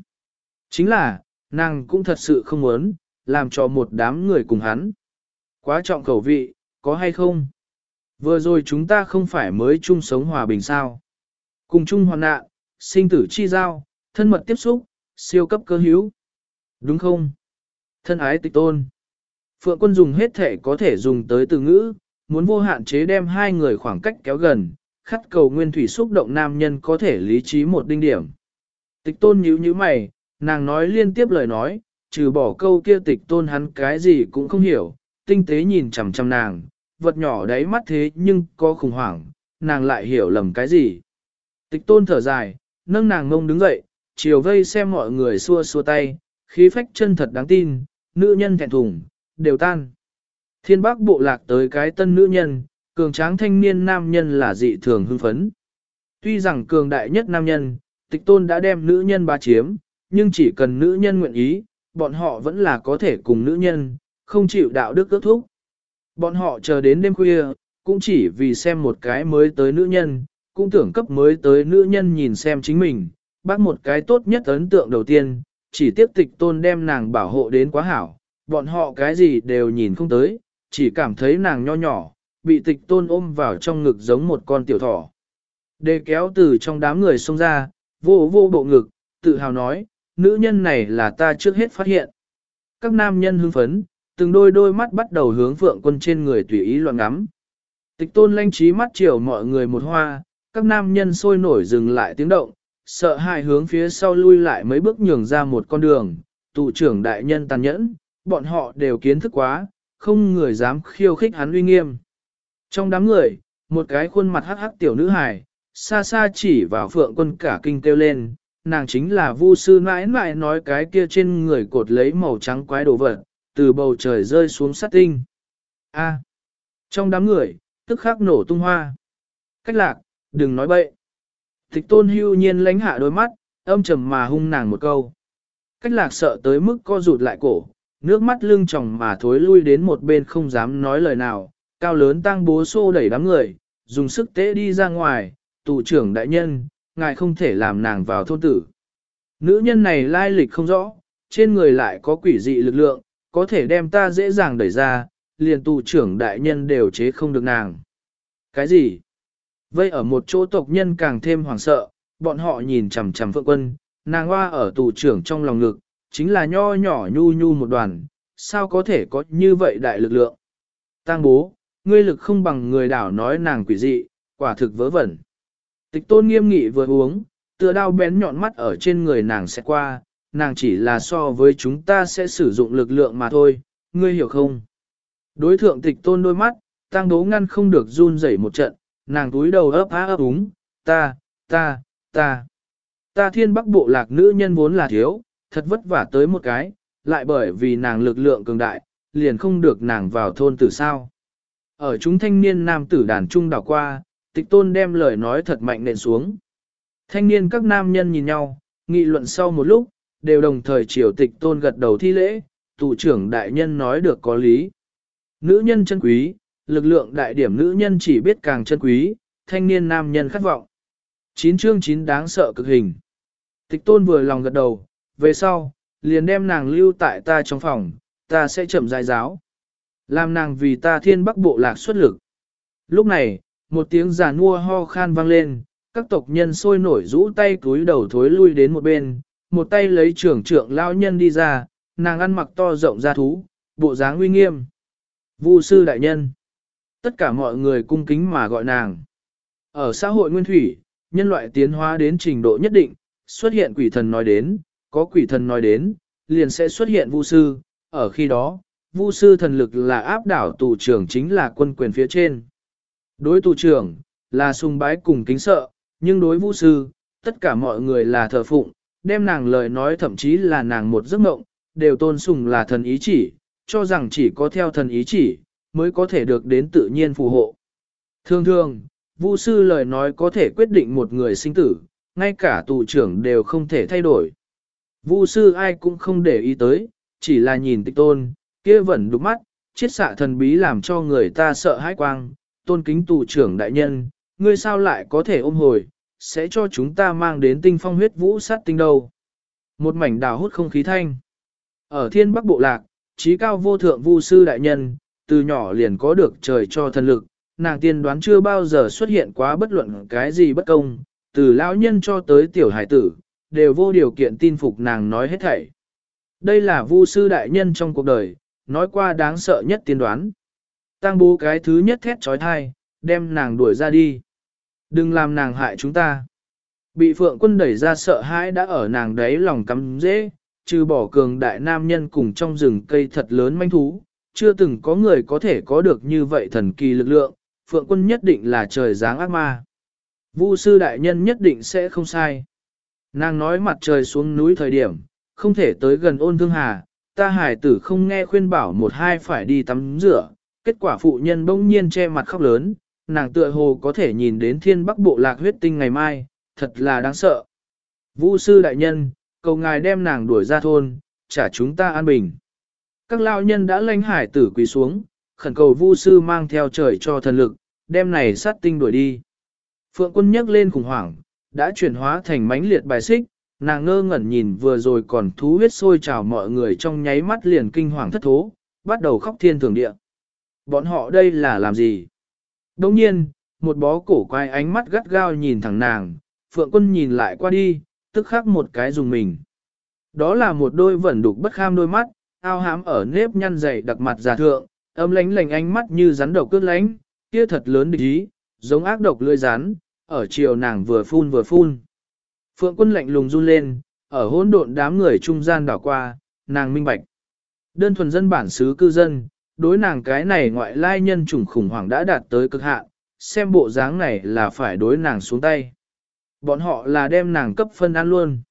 S1: Chính là, nàng cũng thật sự không muốn, làm cho một đám người cùng hắn. Quá trọng khẩu vị, có hay không? Vừa rồi chúng ta không phải mới chung sống hòa bình sao? Cùng chung hoàn nạn, sinh tử chi giao, thân mật tiếp xúc, siêu cấp cơ hữu. Đúng không? Thân ái tịch tôn. Phượng quân dùng hết thể có thể dùng tới từ ngữ, muốn vô hạn chế đem hai người khoảng cách kéo gần, khát cầu nguyên thủy xúc động nam nhân có thể lý trí một đinh điểm. Tịch tôn nhíu nhíu mày, nàng nói liên tiếp lời nói, trừ bỏ câu kia tịch tôn hắn cái gì cũng không hiểu, tinh tế nhìn chằm chằm nàng, vật nhỏ đáy mắt thế nhưng có khủng hoảng, nàng lại hiểu lầm cái gì. Tịch tôn thở dài, nâng nàng ngông đứng dậy, chiều vây xem mọi người xua xua tay, khí phách chân thật đáng tin, nữ nhân thẹn thùng, đều tan. Thiên bác bộ lạc tới cái tân nữ nhân, cường tráng thanh niên nam nhân là dị thường hưng phấn. Tuy rằng cường đại nhất nam nhân, tịch tôn đã đem nữ nhân bá chiếm, nhưng chỉ cần nữ nhân nguyện ý, bọn họ vẫn là có thể cùng nữ nhân, không chịu đạo đức ước thúc. Bọn họ chờ đến đêm khuya, cũng chỉ vì xem một cái mới tới nữ nhân, cũng tưởng cấp mới tới nữ nhân nhìn xem chính mình, bác một cái tốt nhất ấn tượng đầu tiên, chỉ tiếp tịch tôn đem nàng bảo hộ đến quá hảo, bọn họ cái gì đều nhìn không tới, chỉ cảm thấy nàng nho nhỏ, bị tịch tôn ôm vào trong ngực giống một con tiểu thỏ. Đề kéo từ trong đám người xông ra, vô vô bộ ngực, tự hào nói, nữ nhân này là ta trước hết phát hiện. Các nam nhân hưng phấn, từng đôi đôi mắt bắt đầu hướng phượng quân trên người tùy ý loạn ngắm. Tịch tôn lanh trí mắt chiều mọi người một hoa, các nam nhân sôi nổi dừng lại tiếng động, sợ hãi hướng phía sau lui lại mấy bước nhường ra một con đường, tụ trưởng đại nhân tàn nhẫn, bọn họ đều kiến thức quá, không người dám khiêu khích hắn uy nghiêm. Trong đám người, một cái khuôn mặt hắc hắc tiểu nữ hài, xa xa chỉ vào phượng quân cả kinh kêu lên, nàng chính là vu sư mãi mãi nói cái kia trên người cột lấy màu trắng quái đồ vật, từ bầu trời rơi xuống sát tinh. A. trong đám người, tức khắc nổ tung hoa. Cách lạc, đừng nói bậy. Tịch tôn hưu nhiên lánh hạ đôi mắt, âm trầm mà hung nàng một câu. Cách lạc sợ tới mức co rụt lại cổ, nước mắt lưng tròng mà thối lui đến một bên không dám nói lời nào, cao lớn tăng bố xô đẩy đám người, dùng sức tế đi ra ngoài, tù trưởng đại nhân, ngài không thể làm nàng vào thôn tử. Nữ nhân này lai lịch không rõ, trên người lại có quỷ dị lực lượng, có thể đem ta dễ dàng đẩy ra, liền tù trưởng đại nhân đều chế không được nàng. Cái gì? Vây ở một chỗ tộc nhân càng thêm hoảng sợ, bọn họ nhìn chằm chằm phượng quân, nàng hoa ở tù trưởng trong lòng ngực, chính là nho nhỏ nhu nhu một đoàn, sao có thể có như vậy đại lực lượng. Tăng bố, ngươi lực không bằng người đảo nói nàng quỷ dị, quả thực vớ vẩn. Tịch tôn nghiêm nghị vừa uống, tựa đao bén nhọn mắt ở trên người nàng sẽ qua, nàng chỉ là so với chúng ta sẽ sử dụng lực lượng mà thôi, ngươi hiểu không? Đối thượng tịch tôn đôi mắt, tăng đố ngăn không được run rẩy một trận, nàng túi đầu ấp á ấp úng, ta, ta, ta. Ta thiên bắc bộ lạc nữ nhân vốn là thiếu, thật vất vả tới một cái, lại bởi vì nàng lực lượng cường đại, liền không được nàng vào thôn tử sao. Ở chúng thanh niên nam tử đàn trung đảo qua, tịch tôn đem lời nói thật mạnh nện xuống. Thanh niên các nam nhân nhìn nhau, nghị luận sau một lúc, đều đồng thời triều tịch tôn gật đầu thi lễ, tù trưởng đại nhân nói được có lý. Nữ nhân chân quý, lực lượng đại điểm nữ nhân chỉ biết càng chân quý, thanh niên nam nhân khát vọng. Chín chương chín đáng sợ cực hình. Tịch tôn vừa lòng gật đầu, về sau, liền đem nàng lưu tại ta trong phòng, ta sẽ chậm dài giáo. Làm nàng vì ta thiên bắc bộ lạc xuất lực. Lúc này, một tiếng già nua ho khan vang lên, các tộc nhân sôi nổi rũ tay cúi đầu thối lui đến một bên, một tay lấy trưởng trưởng lao nhân đi ra, nàng ăn mặc to rộng ra thú, bộ dáng uy nghiêm. Vu sư đại nhân. Tất cả mọi người cung kính mà gọi nàng. Ở xã hội nguyên thủy, nhân loại tiến hóa đến trình độ nhất định, xuất hiện quỷ thần nói đến, có quỷ thần nói đến, liền sẽ xuất hiện vu sư, ở khi đó, vu sư thần lực là áp đảo tù trưởng chính là quân quyền phía trên. Đối tù trưởng, là sùng bái cùng kính sợ, nhưng đối vu sư, tất cả mọi người là thờ phụng, đem nàng lời nói thậm chí là nàng một giấc mộng, đều tôn sùng là thần ý chỉ, cho rằng chỉ có theo thần ý chỉ, mới có thể được đến tự nhiên phù hộ. Thường thường, vu sư lời nói có thể quyết định một người sinh tử, ngay cả tù trưởng đều không thể thay đổi. Vu sư ai cũng không để ý tới, chỉ là nhìn tịch tôn, kia vẫn đục mắt, chiết xạ thần bí làm cho người ta sợ hãi quang, tôn kính tù trưởng đại nhân, ngươi sao lại có thể ôm hồi, sẽ cho chúng ta mang đến tinh phong huyết vũ sát tinh đâu. Một mảnh đào hút không khí thanh. Ở thiên bắc bộ lạc, trí cao vô thượng vu sư đại nhân, từ nhỏ liền có được trời cho thần lực, nàng tiên đoán chưa bao giờ xuất hiện quá bất luận cái gì bất công, từ lão nhân cho tới tiểu hải tử, đều vô điều kiện tin phục nàng nói hết thảy. Đây là vu sư đại nhân trong cuộc đời, nói qua đáng sợ nhất tiên đoán. Tăng bố cái thứ nhất thét trói thai, đem nàng đuổi ra đi. Đừng làm nàng hại chúng ta. Bị phượng quân đẩy ra sợ hãi đã ở nàng đấy lòng cắm dễ, trừ bỏ cường đại nam nhân cùng trong rừng cây thật lớn manh thú, chưa từng có người có thể có được như vậy thần kỳ lực lượng, phượng quân nhất định là trời giáng ác ma. Vu sư đại nhân nhất định sẽ không sai. Nàng nói mặt trời xuống núi thời điểm, không thể tới gần ôn thương hà, ta hải tử không nghe khuyên bảo một hai phải đi tắm rửa, kết quả phụ nhân bỗng nhiên che mặt khóc lớn, nàng tựa hồ có thể nhìn đến thiên bắc bộ lạc huyết tinh ngày mai, thật là đáng sợ. Vũ sư đại nhân, cầu ngài đem nàng đuổi ra thôn, trả chúng ta an bình. Các lao nhân đã lãnh hải tử quỳ xuống, khẩn cầu vu sư mang theo trời cho thần lực, đem này sát tinh đuổi đi. Phượng quân nhấc lên khủng hoảng, đã chuyển hóa thành mãnh liệt bài xích, nàng ngơ ngẩn nhìn vừa rồi còn thú huyết sôi trào mọi người trong nháy mắt liền kinh hoàng thất thố, bắt đầu khóc thiên thường địa. Bọn họ đây là làm gì? Đồng nhiên, một bó cổ quai ánh mắt gắt gao nhìn thẳng nàng, phượng quân nhìn lại qua đi, tức khắc một cái dùng mình. Đó là một đôi vẩn đục bất kham đôi mắt, ao hám ở nếp nhăn dày đặc mặt già thượng, âm lánh lành ánh mắt như rắn độc cướp lánh, kia thật lớn địch ý, giống ác độc lưỡi rắn, ở chiều nàng vừa phun vừa phun. Phượng quân lạnh lùng run lên, ở hỗn độn đám người trung gian đảo qua, nàng minh bạch. Đơn thuần dân bản xứ cư dân, đối nàng cái này ngoại lai nhân chủng khủng hoảng đã đạt tới cực hạn, xem bộ dáng này là phải đối nàng xuống tay. Bọn họ là đem nàng cấp phân ăn luôn.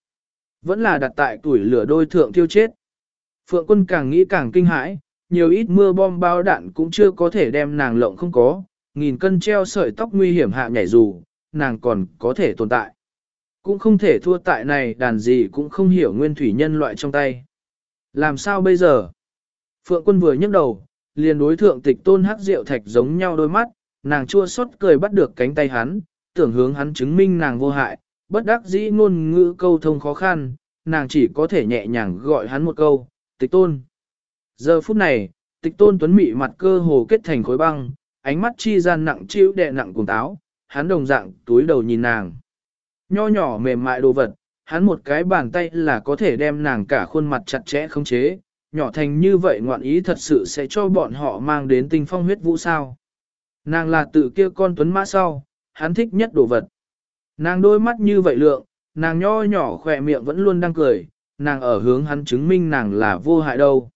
S1: Vẫn là đặt tại tuổi lửa đôi thượng tiêu chết. Phượng quân càng nghĩ càng kinh hãi, nhiều ít mưa bom bao đạn cũng chưa có thể đem nàng lộng không có, nghìn cân treo sợi tóc nguy hiểm hạ nhảy dù, nàng còn có thể tồn tại. Cũng không thể thua tại này đàn gì cũng không hiểu nguyên thủy nhân loại trong tay. Làm sao bây giờ? Phượng quân vừa nhấc đầu, liền đối thượng tịch tôn hắc rượu thạch giống nhau đôi mắt, nàng chua xót cười bắt được cánh tay hắn, tưởng hướng hắn chứng minh nàng vô hại, bất đắc dĩ ngôn ngữ câu thông khó khăn, nàng chỉ có thể nhẹ nhàng gọi hắn một câu, tịch tôn. Giờ phút này, tịch tôn tuấn mị mặt cơ hồ kết thành khối băng, ánh mắt chi gian nặng chịu đè nặng cùng táo, hắn đồng dạng túi đầu nhìn nàng. Nho nhỏ mềm mại đồ vật, hắn một cái bàn tay là có thể đem nàng cả khuôn mặt chặt chẽ khống chế, nhỏ thành như vậy ngoạn ý thật sự sẽ cho bọn họ mang đến tinh phong huyết vũ sao. Nàng là tự kia con tuấn mã sau, hắn thích nhất đồ vật. Nàng đôi mắt như vậy lượng, nàng nho nhỏ khỏe miệng vẫn luôn đang cười, nàng ở hướng hắn chứng minh nàng là vô hại đâu.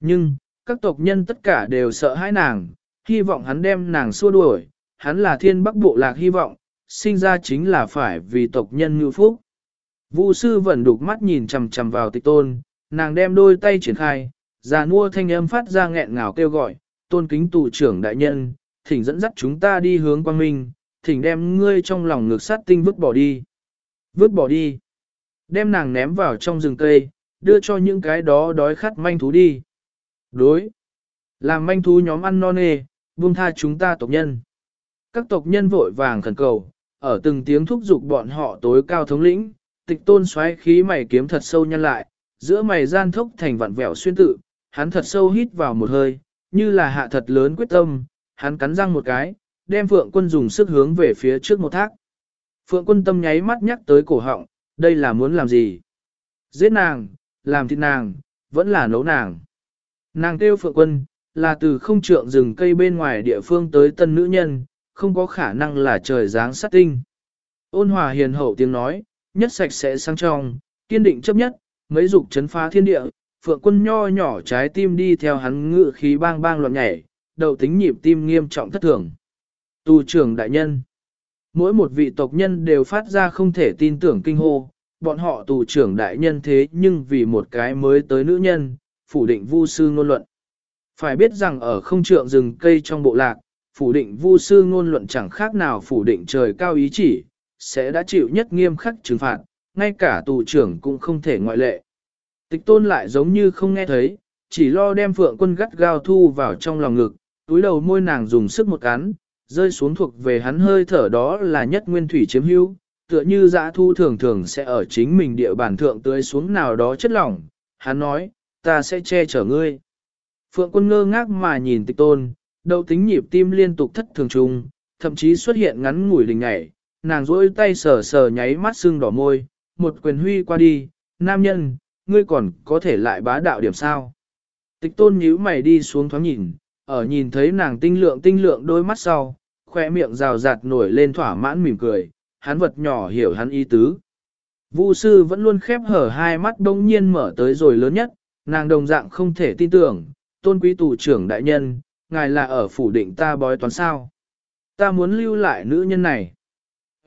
S1: Nhưng, các tộc nhân tất cả đều sợ hãi nàng, hy vọng hắn đem nàng xua đuổi, hắn là thiên bắc bộ lạc hy vọng, sinh ra chính là phải vì tộc nhân ngưu phúc. Vu sư vẫn đục mắt nhìn chằm chằm vào tịch tôn, nàng đem đôi tay triển khai, già mua thanh âm phát ra nghẹn ngào kêu gọi, tôn kính tù trưởng đại nhân, thỉnh dẫn dắt chúng ta đi hướng quang minh, thỉnh đem ngươi trong lòng ngược sát tinh vứt bỏ đi. Vứt bỏ đi. Đem nàng ném vào trong rừng cây, đưa cho những cái đó đói khát manh thú đi. Đối. Làm manh thú nhóm ăn non nê, buông tha chúng ta tộc nhân. Các tộc nhân vội vàng khẩn cầu, ở từng tiếng thúc giục bọn họ tối cao thống lĩnh, tịch tôn xoáy khí mày kiếm thật sâu nhăn lại, giữa mày gian thốc thành vặn vẹo xuyên tự, hắn thật sâu hít vào một hơi, như là hạ thật lớn quyết tâm, hắn cắn răng một cái, đem phượng quân dùng sức hướng về phía trước một thác. Phượng quân tâm nháy mắt nhắc tới cổ họng, đây là muốn làm gì? Giết nàng, làm thịt nàng, vẫn là nấu nàng. Nàng kêu phượng quân, là từ không trượng rừng cây bên ngoài địa phương tới tân nữ nhân, không có khả năng là trời dáng sát tinh. Ôn hòa hiền hậu tiếng nói, nhất sạch sẽ sang trong, kiên định chấp nhất, mấy dục chấn phá thiên địa, phượng quân nho nhỏ trái tim đi theo hắn ngự khí bang bang loạn nhảy, đầu tính nhịp tim nghiêm trọng thất thường. Tù trưởng đại nhân Mỗi một vị tộc nhân đều phát ra không thể tin tưởng kinh hô, bọn họ tù trưởng đại nhân thế nhưng vì một cái mới tới nữ nhân, phủ định vu sư ngôn luận. Phải biết rằng ở không trượng rừng cây trong bộ lạc, phủ định vu sư ngôn luận chẳng khác nào phủ định trời cao ý chỉ, sẽ đã chịu nhất nghiêm khắc trừng phạt, ngay cả tù trưởng cũng không thể ngoại lệ. Tịch tôn lại giống như không nghe thấy, chỉ lo đem phượng quân gắt gao thu vào trong lòng ngực, túi đầu môi nàng dùng sức một cắn, rơi xuống thuộc về hắn hơi thở đó là nhất nguyên thủy chiếm hữu, tựa như dã thu thường thường sẽ ở chính mình địa bàn thượng tưới xuống nào đó chất lỏng. Hắn nói, ta sẽ che chở ngươi. Phượng quân ngơ ngác mà nhìn tịch tôn, đầu tính nhịp tim liên tục thất thường trùng, thậm chí xuất hiện ngắn ngủi đình ngảy, nàng rỗi tay sờ sờ nháy mắt sưng đỏ môi, một quyền huy qua đi, nam nhân, ngươi còn có thể lại bá đạo điểm sao. Tịch tôn nhíu mày đi xuống thoáng nhìn, ở nhìn thấy nàng tinh lượng tinh lượng đôi mắt sau, khoe miệng rào rạt nổi lên thỏa mãn mỉm cười, hắn vật nhỏ hiểu hắn ý tứ. Vu sư vẫn luôn khép hở hai mắt đông nhiên mở tới rồi lớn nhất, nàng đồng dạng không thể tin tưởng, tôn quý tù trưởng đại nhân, ngài là ở phủ định ta bói toán sao. Ta muốn lưu lại nữ nhân này.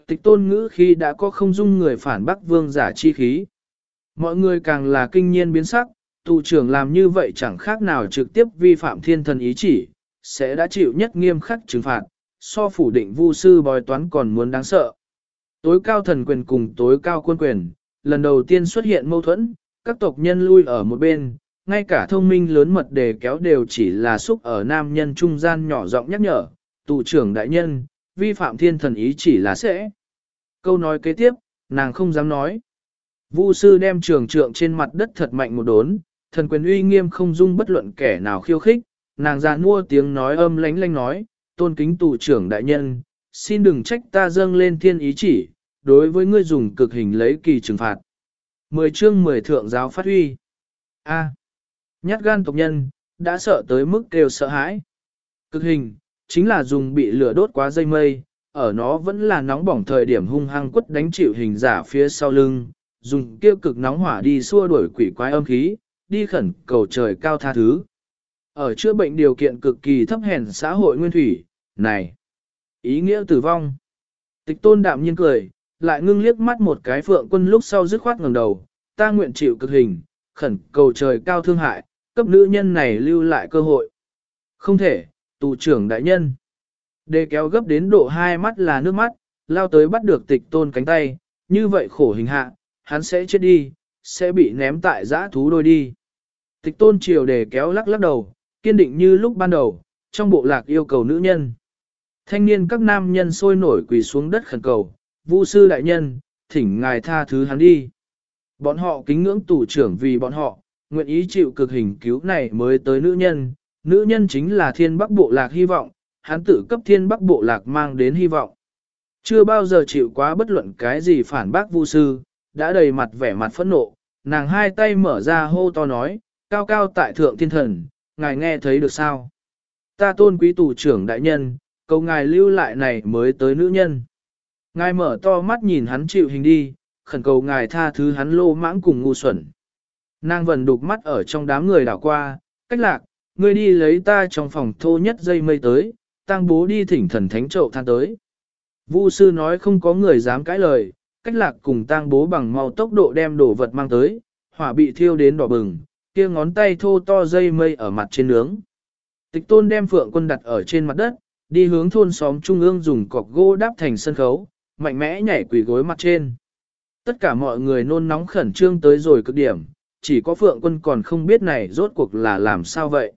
S1: Tịch tôn ngữ khi đã có không dung người phản bác vương giả chi khí. Mọi người càng là kinh nhiên biến sắc, tù trưởng làm như vậy chẳng khác nào trực tiếp vi phạm thiên thần ý chỉ, sẽ đã chịu nhất nghiêm khắc trừng phạt, so phủ định vu sư bói toán còn muốn đáng sợ. Tối cao thần quyền cùng tối cao quân quyền, lần đầu tiên xuất hiện mâu thuẫn, các tộc nhân lui ở một bên, ngay cả thông minh lớn mật đề kéo đều chỉ là xúc ở nam nhân trung gian nhỏ giọng nhắc nhở, tù trưởng đại nhân, vi phạm thiên thần ý chỉ là sẽ. Câu nói kế tiếp, nàng không dám nói. Vu sư đem trường trượng trên mặt đất thật mạnh một đốn, thần quyền uy nghiêm không dung bất luận kẻ nào khiêu khích, nàng ra mua tiếng nói âm lánh lánh nói, tôn kính tù trưởng đại nhân, xin đừng trách ta dâng lên thiên ý chỉ, đối với ngươi dùng cực hình lấy kỳ trừng phạt. Mười chương mười thượng giáo phát huy. A. Nhát gan tộc nhân, đã sợ tới mức kêu sợ hãi. Cực hình, chính là dùng bị lửa đốt quá dây mây, ở nó vẫn là nóng bỏng thời điểm hung hăng quất đánh chịu hình giả phía sau lưng, dùng kêu cực nóng hỏa đi xua đuổi quỷ quái âm khí, đi khẩn cầu trời cao tha thứ. Ở chữa bệnh điều kiện cực kỳ thấp hèn xã hội nguyên thủy, này, ý nghĩa tử vong. Tịch tôn đạm nhiên cười, lại ngưng liếc mắt một cái phượng quân lúc sau dứt khoát ngẩng đầu, ta nguyện chịu cực hình, khẩn cầu trời cao thương hại, cấp nữ nhân này lưu lại cơ hội. Không thể, tù trưởng đại nhân. Đề kéo gấp đến độ hai mắt là nước mắt, lao tới bắt được tịch tôn cánh tay, như vậy khổ hình hạ, hắn sẽ chết đi, sẽ bị ném tại giã thú đôi đi. Tịch tôn chiều đề kéo lắc lắc đầu, kiên định như lúc ban đầu, trong bộ lạc yêu cầu nữ nhân. Thanh niên các nam nhân sôi nổi quỳ xuống đất khẩn cầu, Vu sư đại nhân, thỉnh ngài tha thứ hắn đi. Bọn họ kính ngưỡng tủ trưởng vì bọn họ, nguyện ý chịu cực hình cứu này mới tới nữ nhân, nữ nhân chính là thiên bắc bộ lạc hy vọng, hắn tự cấp thiên bắc bộ lạc mang đến hy vọng. Chưa bao giờ chịu quá bất luận cái gì phản bác vu sư, đã đầy mặt vẻ mặt phẫn nộ, nàng hai tay mở ra hô to nói, cao cao tại thượng thiên thần, ngài nghe thấy được sao? Ta tôn quý tù trưởng đại nhân, cầu ngài lưu lại này mới tới nữ nhân. Ngài mở to mắt nhìn hắn chịu hình đi, khẩn cầu ngài tha thứ hắn lô mãng cùng ngu xuẩn. Nàng vần đục mắt ở trong đám người đảo qua, cách lạc, ngươi đi lấy ta trong phòng thô nhất dây mây tới, Tang bố đi thỉnh thần thánh trậu than tới. Vu sư nói không có người dám cãi lời, cách lạc cùng tang bố bằng mau tốc độ đem đồ vật mang tới, hỏa bị thiêu đến đỏ bừng, kia ngón tay thô to dây mây ở mặt trên nướng. Tịch tôn đem phượng quân đặt ở trên mặt đất, đi hướng thôn xóm trung ương dùng cọc gỗ đáp thành sân khấu, mạnh mẽ nhảy quỳ gối mặt trên. Tất cả mọi người nôn nóng khẩn trương tới rồi cực điểm, chỉ có phượng quân còn không biết này rốt cuộc là làm sao vậy.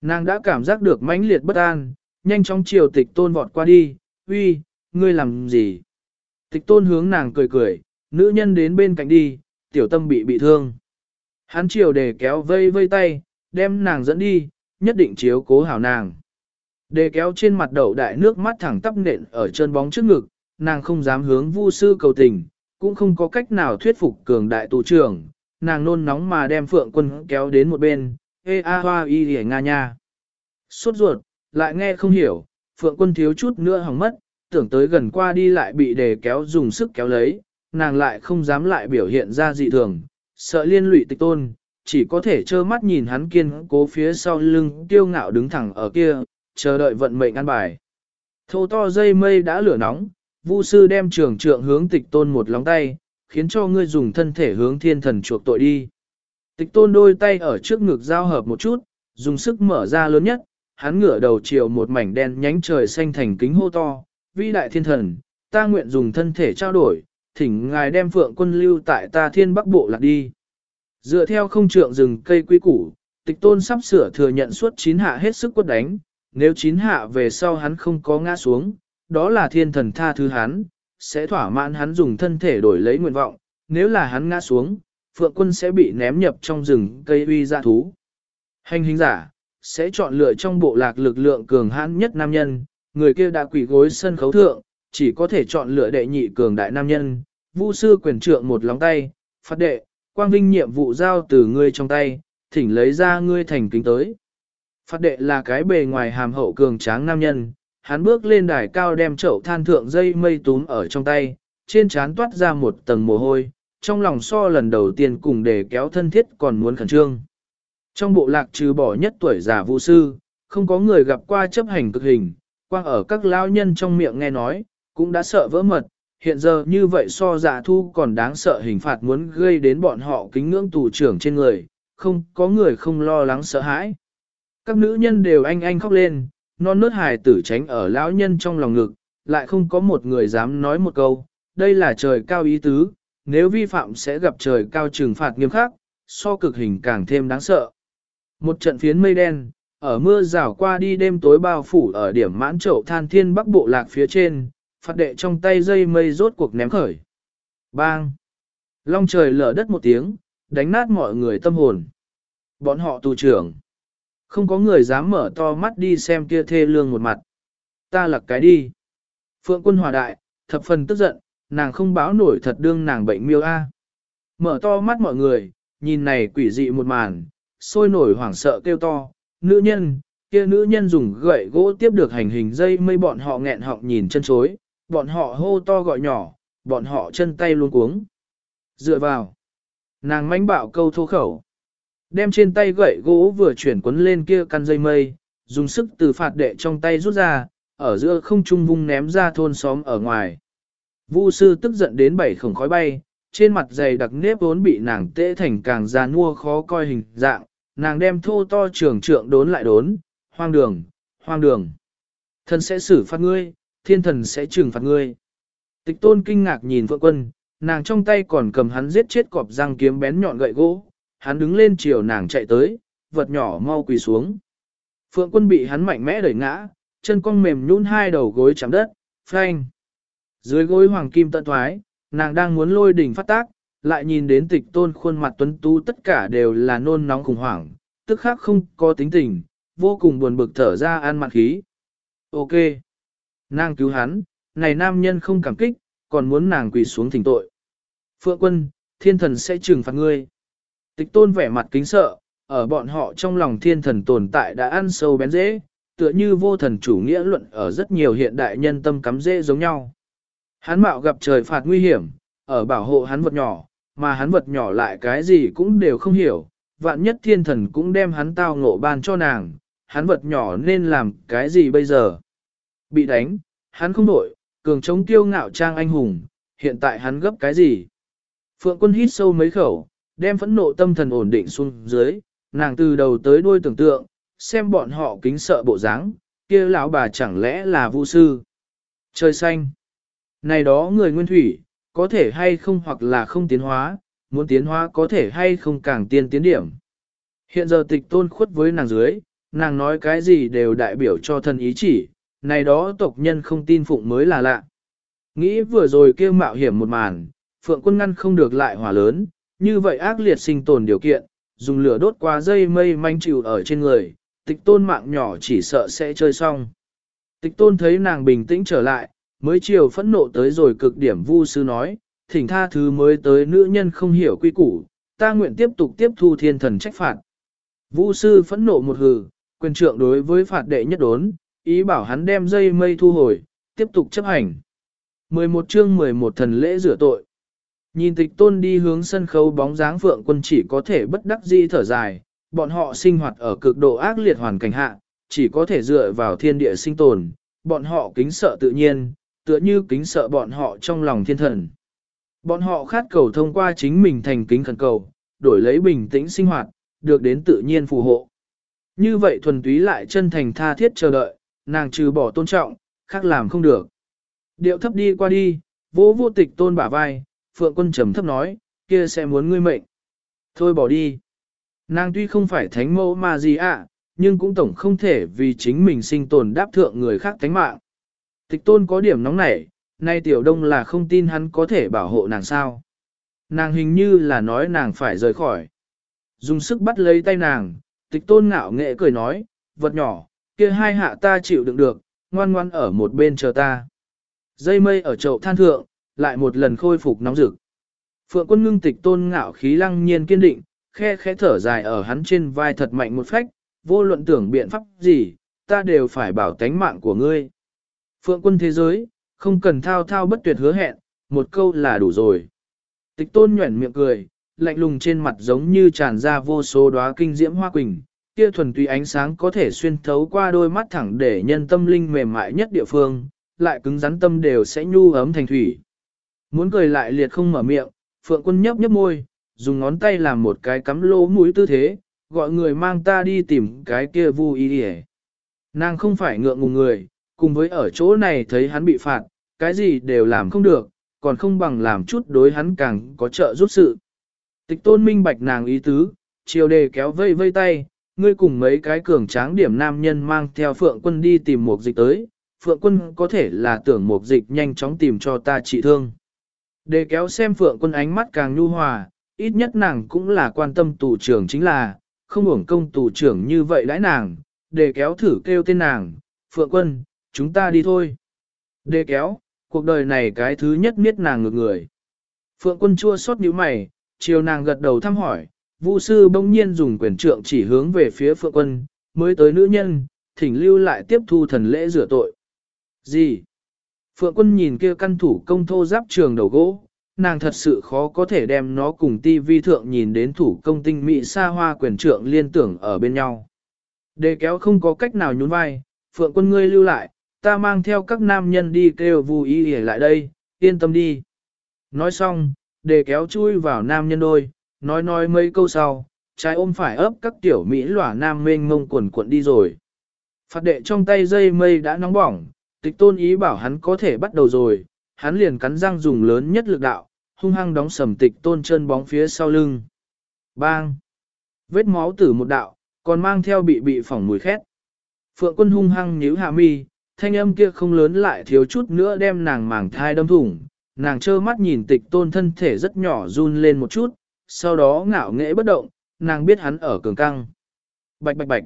S1: Nàng đã cảm giác được mãnh liệt bất an, nhanh chóng chiều tịch tôn vọt qua đi, uy, ngươi làm gì? Tịch tôn hướng nàng cười cười, nữ nhân đến bên cạnh đi, tiểu tâm bị bị thương. Hắn chiều để kéo vây vây tay, đem nàng dẫn đi, nhất định chiếu cố hảo nàng. Đề kéo trên mặt đậu đại nước mắt thẳng tắp nện ở chân bóng trước ngực, nàng không dám hướng vu sư cầu tình, cũng không có cách nào thuyết phục cường đại tù trưởng, nàng nôn nóng mà đem phượng quân kéo đến một bên, ê a hoa y rỉa nga nha. Suốt ruột, lại nghe không hiểu, phượng quân thiếu chút nữa hỏng mất, tưởng tới gần qua đi lại bị đề kéo dùng sức kéo lấy, nàng lại không dám lại biểu hiện ra dị thường, sợ liên lụy tịch tôn, chỉ có thể trơ mắt nhìn hắn kiên cố phía sau lưng tiêu ngạo đứng thẳng ở kia, chờ đợi vận mệnh ăn bài. Thô to dây mây đã lửa nóng, Vu sư đem trưởng trượng hướng tịch tôn một lóng tay, khiến cho ngươi dùng thân thể hướng thiên thần chuộc tội đi. Tịch tôn đôi tay ở trước ngực giao hợp một chút, dùng sức mở ra lớn nhất, hắn ngửa đầu chiều một mảnh đen nhánh trời xanh thành kính hô to, vĩ đại thiên thần, ta nguyện dùng thân thể trao đổi, thỉnh ngài đem phượng quân lưu tại ta thiên bắc bộ lạc đi. Dựa theo không trượng rừng cây quy củ, tịch tôn sắp sửa thừa nhận suốt chín hạ hết sức quất đánh, nếu chín hạ về sau hắn không có ngã xuống, đó là thiên thần tha thứ hắn, sẽ thỏa mãn hắn dùng thân thể đổi lấy nguyện vọng, nếu là hắn ngã xuống, phượng quân sẽ bị ném nhập trong rừng cây uy dạ thú. Hành hình giả, sẽ chọn lựa trong bộ lạc lực lượng cường hãn nhất nam nhân, người kia đã quỷ gối sân khấu thượng, chỉ có thể chọn lựa đệ nhị cường đại nam nhân, vu sư quyền trượng một lóng tay, phát đệ, quang vinh nhiệm vụ giao từ ngươi trong tay, thỉnh lấy ra ngươi thành kính tới. Phát đệ là cái bề ngoài hàm hậu cường tráng nam nhân, hắn bước lên đài cao đem chậu than thượng dây mây túm ở trong tay, trên trán toát ra một tầng mồ hôi, trong lòng so lần đầu tiên cùng để kéo thân thiết còn muốn khẩn trương. Trong bộ lạc trừ bỏ nhất tuổi già vũ sư, không có người gặp qua chấp hành cực hình, quang ở các lao nhân trong miệng nghe nói, cũng đã sợ vỡ mật, Hiện giờ như vậy so dạ thu còn đáng sợ hình phạt muốn gây đến bọn họ kính ngưỡng tù trưởng trên người, không có người không lo lắng sợ hãi. Các nữ nhân đều anh anh khóc lên, non nớt hài tử tránh ở lão nhân trong lòng ngực, lại không có một người dám nói một câu, đây là trời cao ý tứ, nếu vi phạm sẽ gặp trời cao trừng phạt nghiêm khắc, so cực hình càng thêm đáng sợ. Một trận phiến mây đen, ở mưa rào qua đi đêm tối bao phủ ở điểm mãn trậu than thiên bắc bộ lạc phía trên, phạt đệ trong tay dây mây rốt cuộc ném khởi. Bang! Long trời lở đất một tiếng, đánh nát mọi người tâm hồn. Bọn họ tù trưởng. Không có người dám mở to mắt đi xem kia thê lương một mặt. Ta lặc cái đi. Phượng quân hòa đại, thập phần tức giận, nàng không báo nổi thật đương nàng bệnh miêu A. Mở to mắt mọi người, nhìn này quỷ dị một màn, sôi nổi hoảng sợ kêu to, nữ nhân, kia nữ nhân dùng gậy gỗ tiếp được hành hình dây mây bọn họ nghẹn họng nhìn chân chối, bọn họ hô to gọi nhỏ, bọn họ chân tay luôn cuống. Dựa vào, nàng mánh bạo câu thô khẩu, đem trên tay gậy gỗ vừa chuyển quấn lên kia căn dây mây, dùng sức từ phạt đệ trong tay rút ra, ở giữa không trung vung ném ra thôn xóm ở ngoài. Vu sư tức giận đến bảy khổng khói bay, trên mặt dày đặc nếp vốn bị nàng tễ thành càng già nua khó coi hình dạng, nàng đem thô to trường trượng đốn lại đốn, hoang đường, hoang đường. Thần sẽ xử phạt ngươi, thiên thần sẽ trừng phạt ngươi. Tịch tôn kinh ngạc nhìn phượng quân, nàng trong tay còn cầm hắn giết chết cọp răng kiếm bén nhọn gậy gỗ, hắn đứng lên chiều nàng chạy tới, vật nhỏ mau quỳ xuống. Phượng quân bị hắn mạnh mẽ đẩy ngã, chân cong mềm nhún hai đầu gối chạm đất, phanh. Dưới gối hoàng kim tận thoái, nàng đang muốn lôi đỉnh phát tác, lại nhìn đến tịch tôn khuôn mặt tuấn tú tất cả đều là nôn nóng khủng hoảng, tức khác không có tính tình, vô cùng buồn bực thở ra an mặt khí. Ok. Nàng cứu hắn, này nam nhân không cảm kích, còn muốn nàng quỳ xuống thỉnh tội. Phượng quân, thiên thần sẽ trừng phạt ngươi. Tịch tôn vẻ mặt kính sợ, ở bọn họ trong lòng thiên thần tồn tại đã ăn sâu bén dễ, tựa như vô thần chủ nghĩa luận ở rất nhiều hiện đại nhân tâm cắm dễ giống nhau. Hắn mạo gặp trời phạt nguy hiểm, ở bảo hộ hắn vật nhỏ, mà hắn vật nhỏ lại cái gì cũng đều không hiểu, vạn nhất thiên thần cũng đem hắn tao ngộ ban cho nàng, hắn vật nhỏ nên làm cái gì bây giờ? Bị đánh, hắn không đổi, cường chống tiêu ngạo trang anh hùng, hiện tại hắn gấp cái gì? Phượng quân hít sâu mấy khẩu, đem phẫn nộ tâm thần ổn định xuống dưới, nàng từ đầu tới đuôi tưởng tượng, xem bọn họ kính sợ bộ dáng, kia lão bà chẳng lẽ là vu sư? Trời xanh! Này đó người nguyên thủy, có thể hay không hoặc là không tiến hóa, muốn tiến hóa có thể hay không càng tiên tiến điểm. Hiện giờ tịch tôn khuất với nàng dưới, nàng nói cái gì đều đại biểu cho thân ý chỉ, này đó tộc nhân không tin phụng mới là lạ. Nghĩ vừa rồi kêu mạo hiểm một màn, phượng quân ngăn không được lại hỏa lớn, như vậy ác liệt sinh tồn điều kiện, dùng lửa đốt qua dây mây manh chịu ở trên người, tịch tôn mạng nhỏ chỉ sợ sẽ chơi xong. Tịch tôn thấy nàng bình tĩnh trở lại, mới chiều phẫn nộ tới rồi cực điểm vu sư nói, thỉnh tha thứ mới tới nữ nhân không hiểu quy củ, ta nguyện tiếp tục tiếp thu thiên thần trách phạt. Vu sư phẫn nộ một hừ, quyền trượng đối với phạt đệ nhất đốn, ý bảo hắn đem dây mây thu hồi, tiếp tục chấp hành. 11 chương 11 thần lễ rửa tội. Nhìn tịch tôn đi hướng sân khấu bóng dáng phượng quân chỉ có thể bất đắc di thở dài, bọn họ sinh hoạt ở cực độ ác liệt hoàn cảnh hạ, chỉ có thể dựa vào thiên địa sinh tồn, bọn họ kính sợ tự nhiên, tựa như kính sợ bọn họ trong lòng thiên thần. Bọn họ khát cầu thông qua chính mình thành kính khẩn cầu, đổi lấy bình tĩnh sinh hoạt, được đến tự nhiên phù hộ. Như vậy thuần túy lại chân thành tha thiết chờ đợi, nàng trừ bỏ tôn trọng, khác làm không được. Điệu thấp đi qua đi, vô vô tịch tôn bả vai, phượng quân trầm thấp nói, kia sẽ muốn ngươi mệnh. Thôi bỏ đi. Nàng tuy không phải thánh mẫu mà gì ạ, nhưng cũng tổng không thể vì chính mình sinh tồn đáp thượng người khác thánh mạng. Tịch tôn có điểm nóng nảy, nay tiểu đông là không tin hắn có thể bảo hộ nàng sao. Nàng hình như là nói nàng phải rời khỏi. Dùng sức bắt lấy tay nàng, tịch tôn ngạo nghệ cười nói, vật nhỏ, kia hai hạ ta chịu đựng được, ngoan ngoan ở một bên chờ ta. Dây mây ở chậu than thượng, lại một lần khôi phục nóng rực. Phượng quân ngưng tịch tôn ngạo khí lăng nhiên kiên định, khe khẽ thở dài ở hắn trên vai thật mạnh một phách, vô luận tưởng biện pháp gì, ta đều phải bảo tánh mạng của ngươi. Phượng quân thế giới, không cần thao thao bất tuyệt hứa hẹn, một câu là đủ rồi. Tịch tôn nhuẩn miệng cười, lạnh lùng trên mặt giống như tràn ra vô số đóa kinh diễm hoa quỳnh, kia thuần túy ánh sáng có thể xuyên thấu qua đôi mắt thẳng để nhân tâm linh mềm mại nhất địa phương, lại cứng rắn tâm đều sẽ nhu ấm thành thủy. Muốn cười lại liệt không mở miệng, phượng quân nhấp nhấp môi, dùng ngón tay làm một cái cắm lỗ mũi tư thế, gọi người mang ta đi tìm cái kia vu y đi Nàng không phải ngượng ngùng người, cùng với ở chỗ này thấy hắn bị phạt, cái gì đều làm không được, còn không bằng làm chút đối hắn càng có trợ giúp sự. Tịch tôn minh bạch nàng ý tứ, chiều đề kéo vây vây tay, ngươi cùng mấy cái cường tráng điểm nam nhân mang theo phượng quân đi tìm một dịch tới, phượng quân có thể là tưởng một dịch nhanh chóng tìm cho ta trị thương. Đề kéo xem phượng quân ánh mắt càng nhu hòa, ít nhất nàng cũng là quan tâm tù trưởng chính là, không hưởng công tù trưởng như vậy đãi nàng, đề kéo thử kêu tên nàng, phượng quân, chúng ta đi thôi. Đề kéo, cuộc đời này cái thứ nhất miết nàng ngược người. Phượng quân chua xót nhíu mày, chiều nàng gật đầu thăm hỏi, Vu sư bỗng nhiên dùng quyền trượng chỉ hướng về phía phượng quân, mới tới nữ nhân, thỉnh lưu lại tiếp thu thần lễ rửa tội. Gì? Phượng quân nhìn kia căn thủ công thô giáp trường đầu gỗ, nàng thật sự khó có thể đem nó cùng ti vi thượng nhìn đến thủ công tinh mỹ xa hoa quyền trượng liên tưởng ở bên nhau. Đề kéo không có cách nào nhún vai, Phượng quân ngươi lưu lại, ta mang theo các nam nhân đi kêu vù ý để lại đây, yên tâm đi. Nói xong, để kéo chui vào nam nhân đôi, nói nói mấy câu sau, trái ôm phải ấp các tiểu Mỹ lỏa nam mênh ngông quần cuộn đi rồi. Phạt đệ trong tay dây mây đã nóng bỏng, tịch tôn ý bảo hắn có thể bắt đầu rồi, hắn liền cắn răng dùng lớn nhất lực đạo, hung hăng đóng sầm tịch tôn chân bóng phía sau lưng. Bang! Vết máu tử một đạo, còn mang theo bị bị phỏng mùi khét. Phượng quân hung hăng nhíu hạ mi, thanh âm kia không lớn lại thiếu chút nữa đem nàng màng thai đâm thủng. Nàng trơ mắt nhìn tịch tôn thân thể rất nhỏ run lên một chút, sau đó ngạo nghễ bất động, nàng biết hắn ở cường căng. Bạch bạch bạch.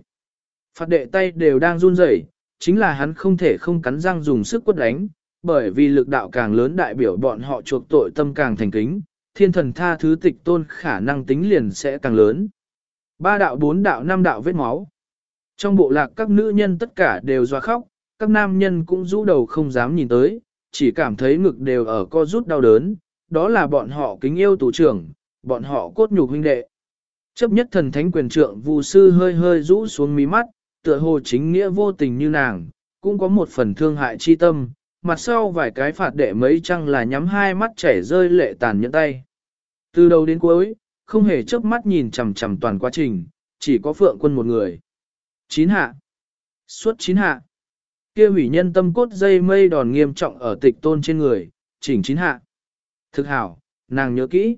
S1: Phạt đệ tay đều đang run rẩy, chính là hắn không thể không cắn răng dùng sức quất đánh, bởi vì lực đạo càng lớn đại biểu bọn họ chuộc tội tâm càng thành kính, thiên thần tha thứ tịch tôn khả năng tính liền sẽ càng lớn. Ba đạo bốn đạo năm đạo vết máu. Trong bộ lạc các nữ nhân tất cả đều doa khóc, các nam nhân cũng rũ đầu không dám nhìn tới, chỉ cảm thấy ngực đều ở co rút đau đớn, đó là bọn họ kính yêu tù trưởng, bọn họ cốt nhục huynh đệ. Chấp nhất thần thánh quyền trượng Vu sư hơi hơi rũ xuống mí mắt, tựa hồ chính nghĩa vô tình như nàng, cũng có một phần thương hại chi tâm, mặt sau vài cái phạt đệ mấy chăng là nhắm hai mắt chảy rơi lệ tàn nhẫn tay. Từ đầu đến cuối, không hề chớp mắt nhìn chằm chằm toàn quá trình, chỉ có phượng quân một người. Chín hạ. Suốt chín hạ kia hủy nhân tâm cốt dây mây đòn nghiêm trọng ở tịch tôn trên người, chỉnh chín hạ. Thực hảo, nàng nhớ kỹ.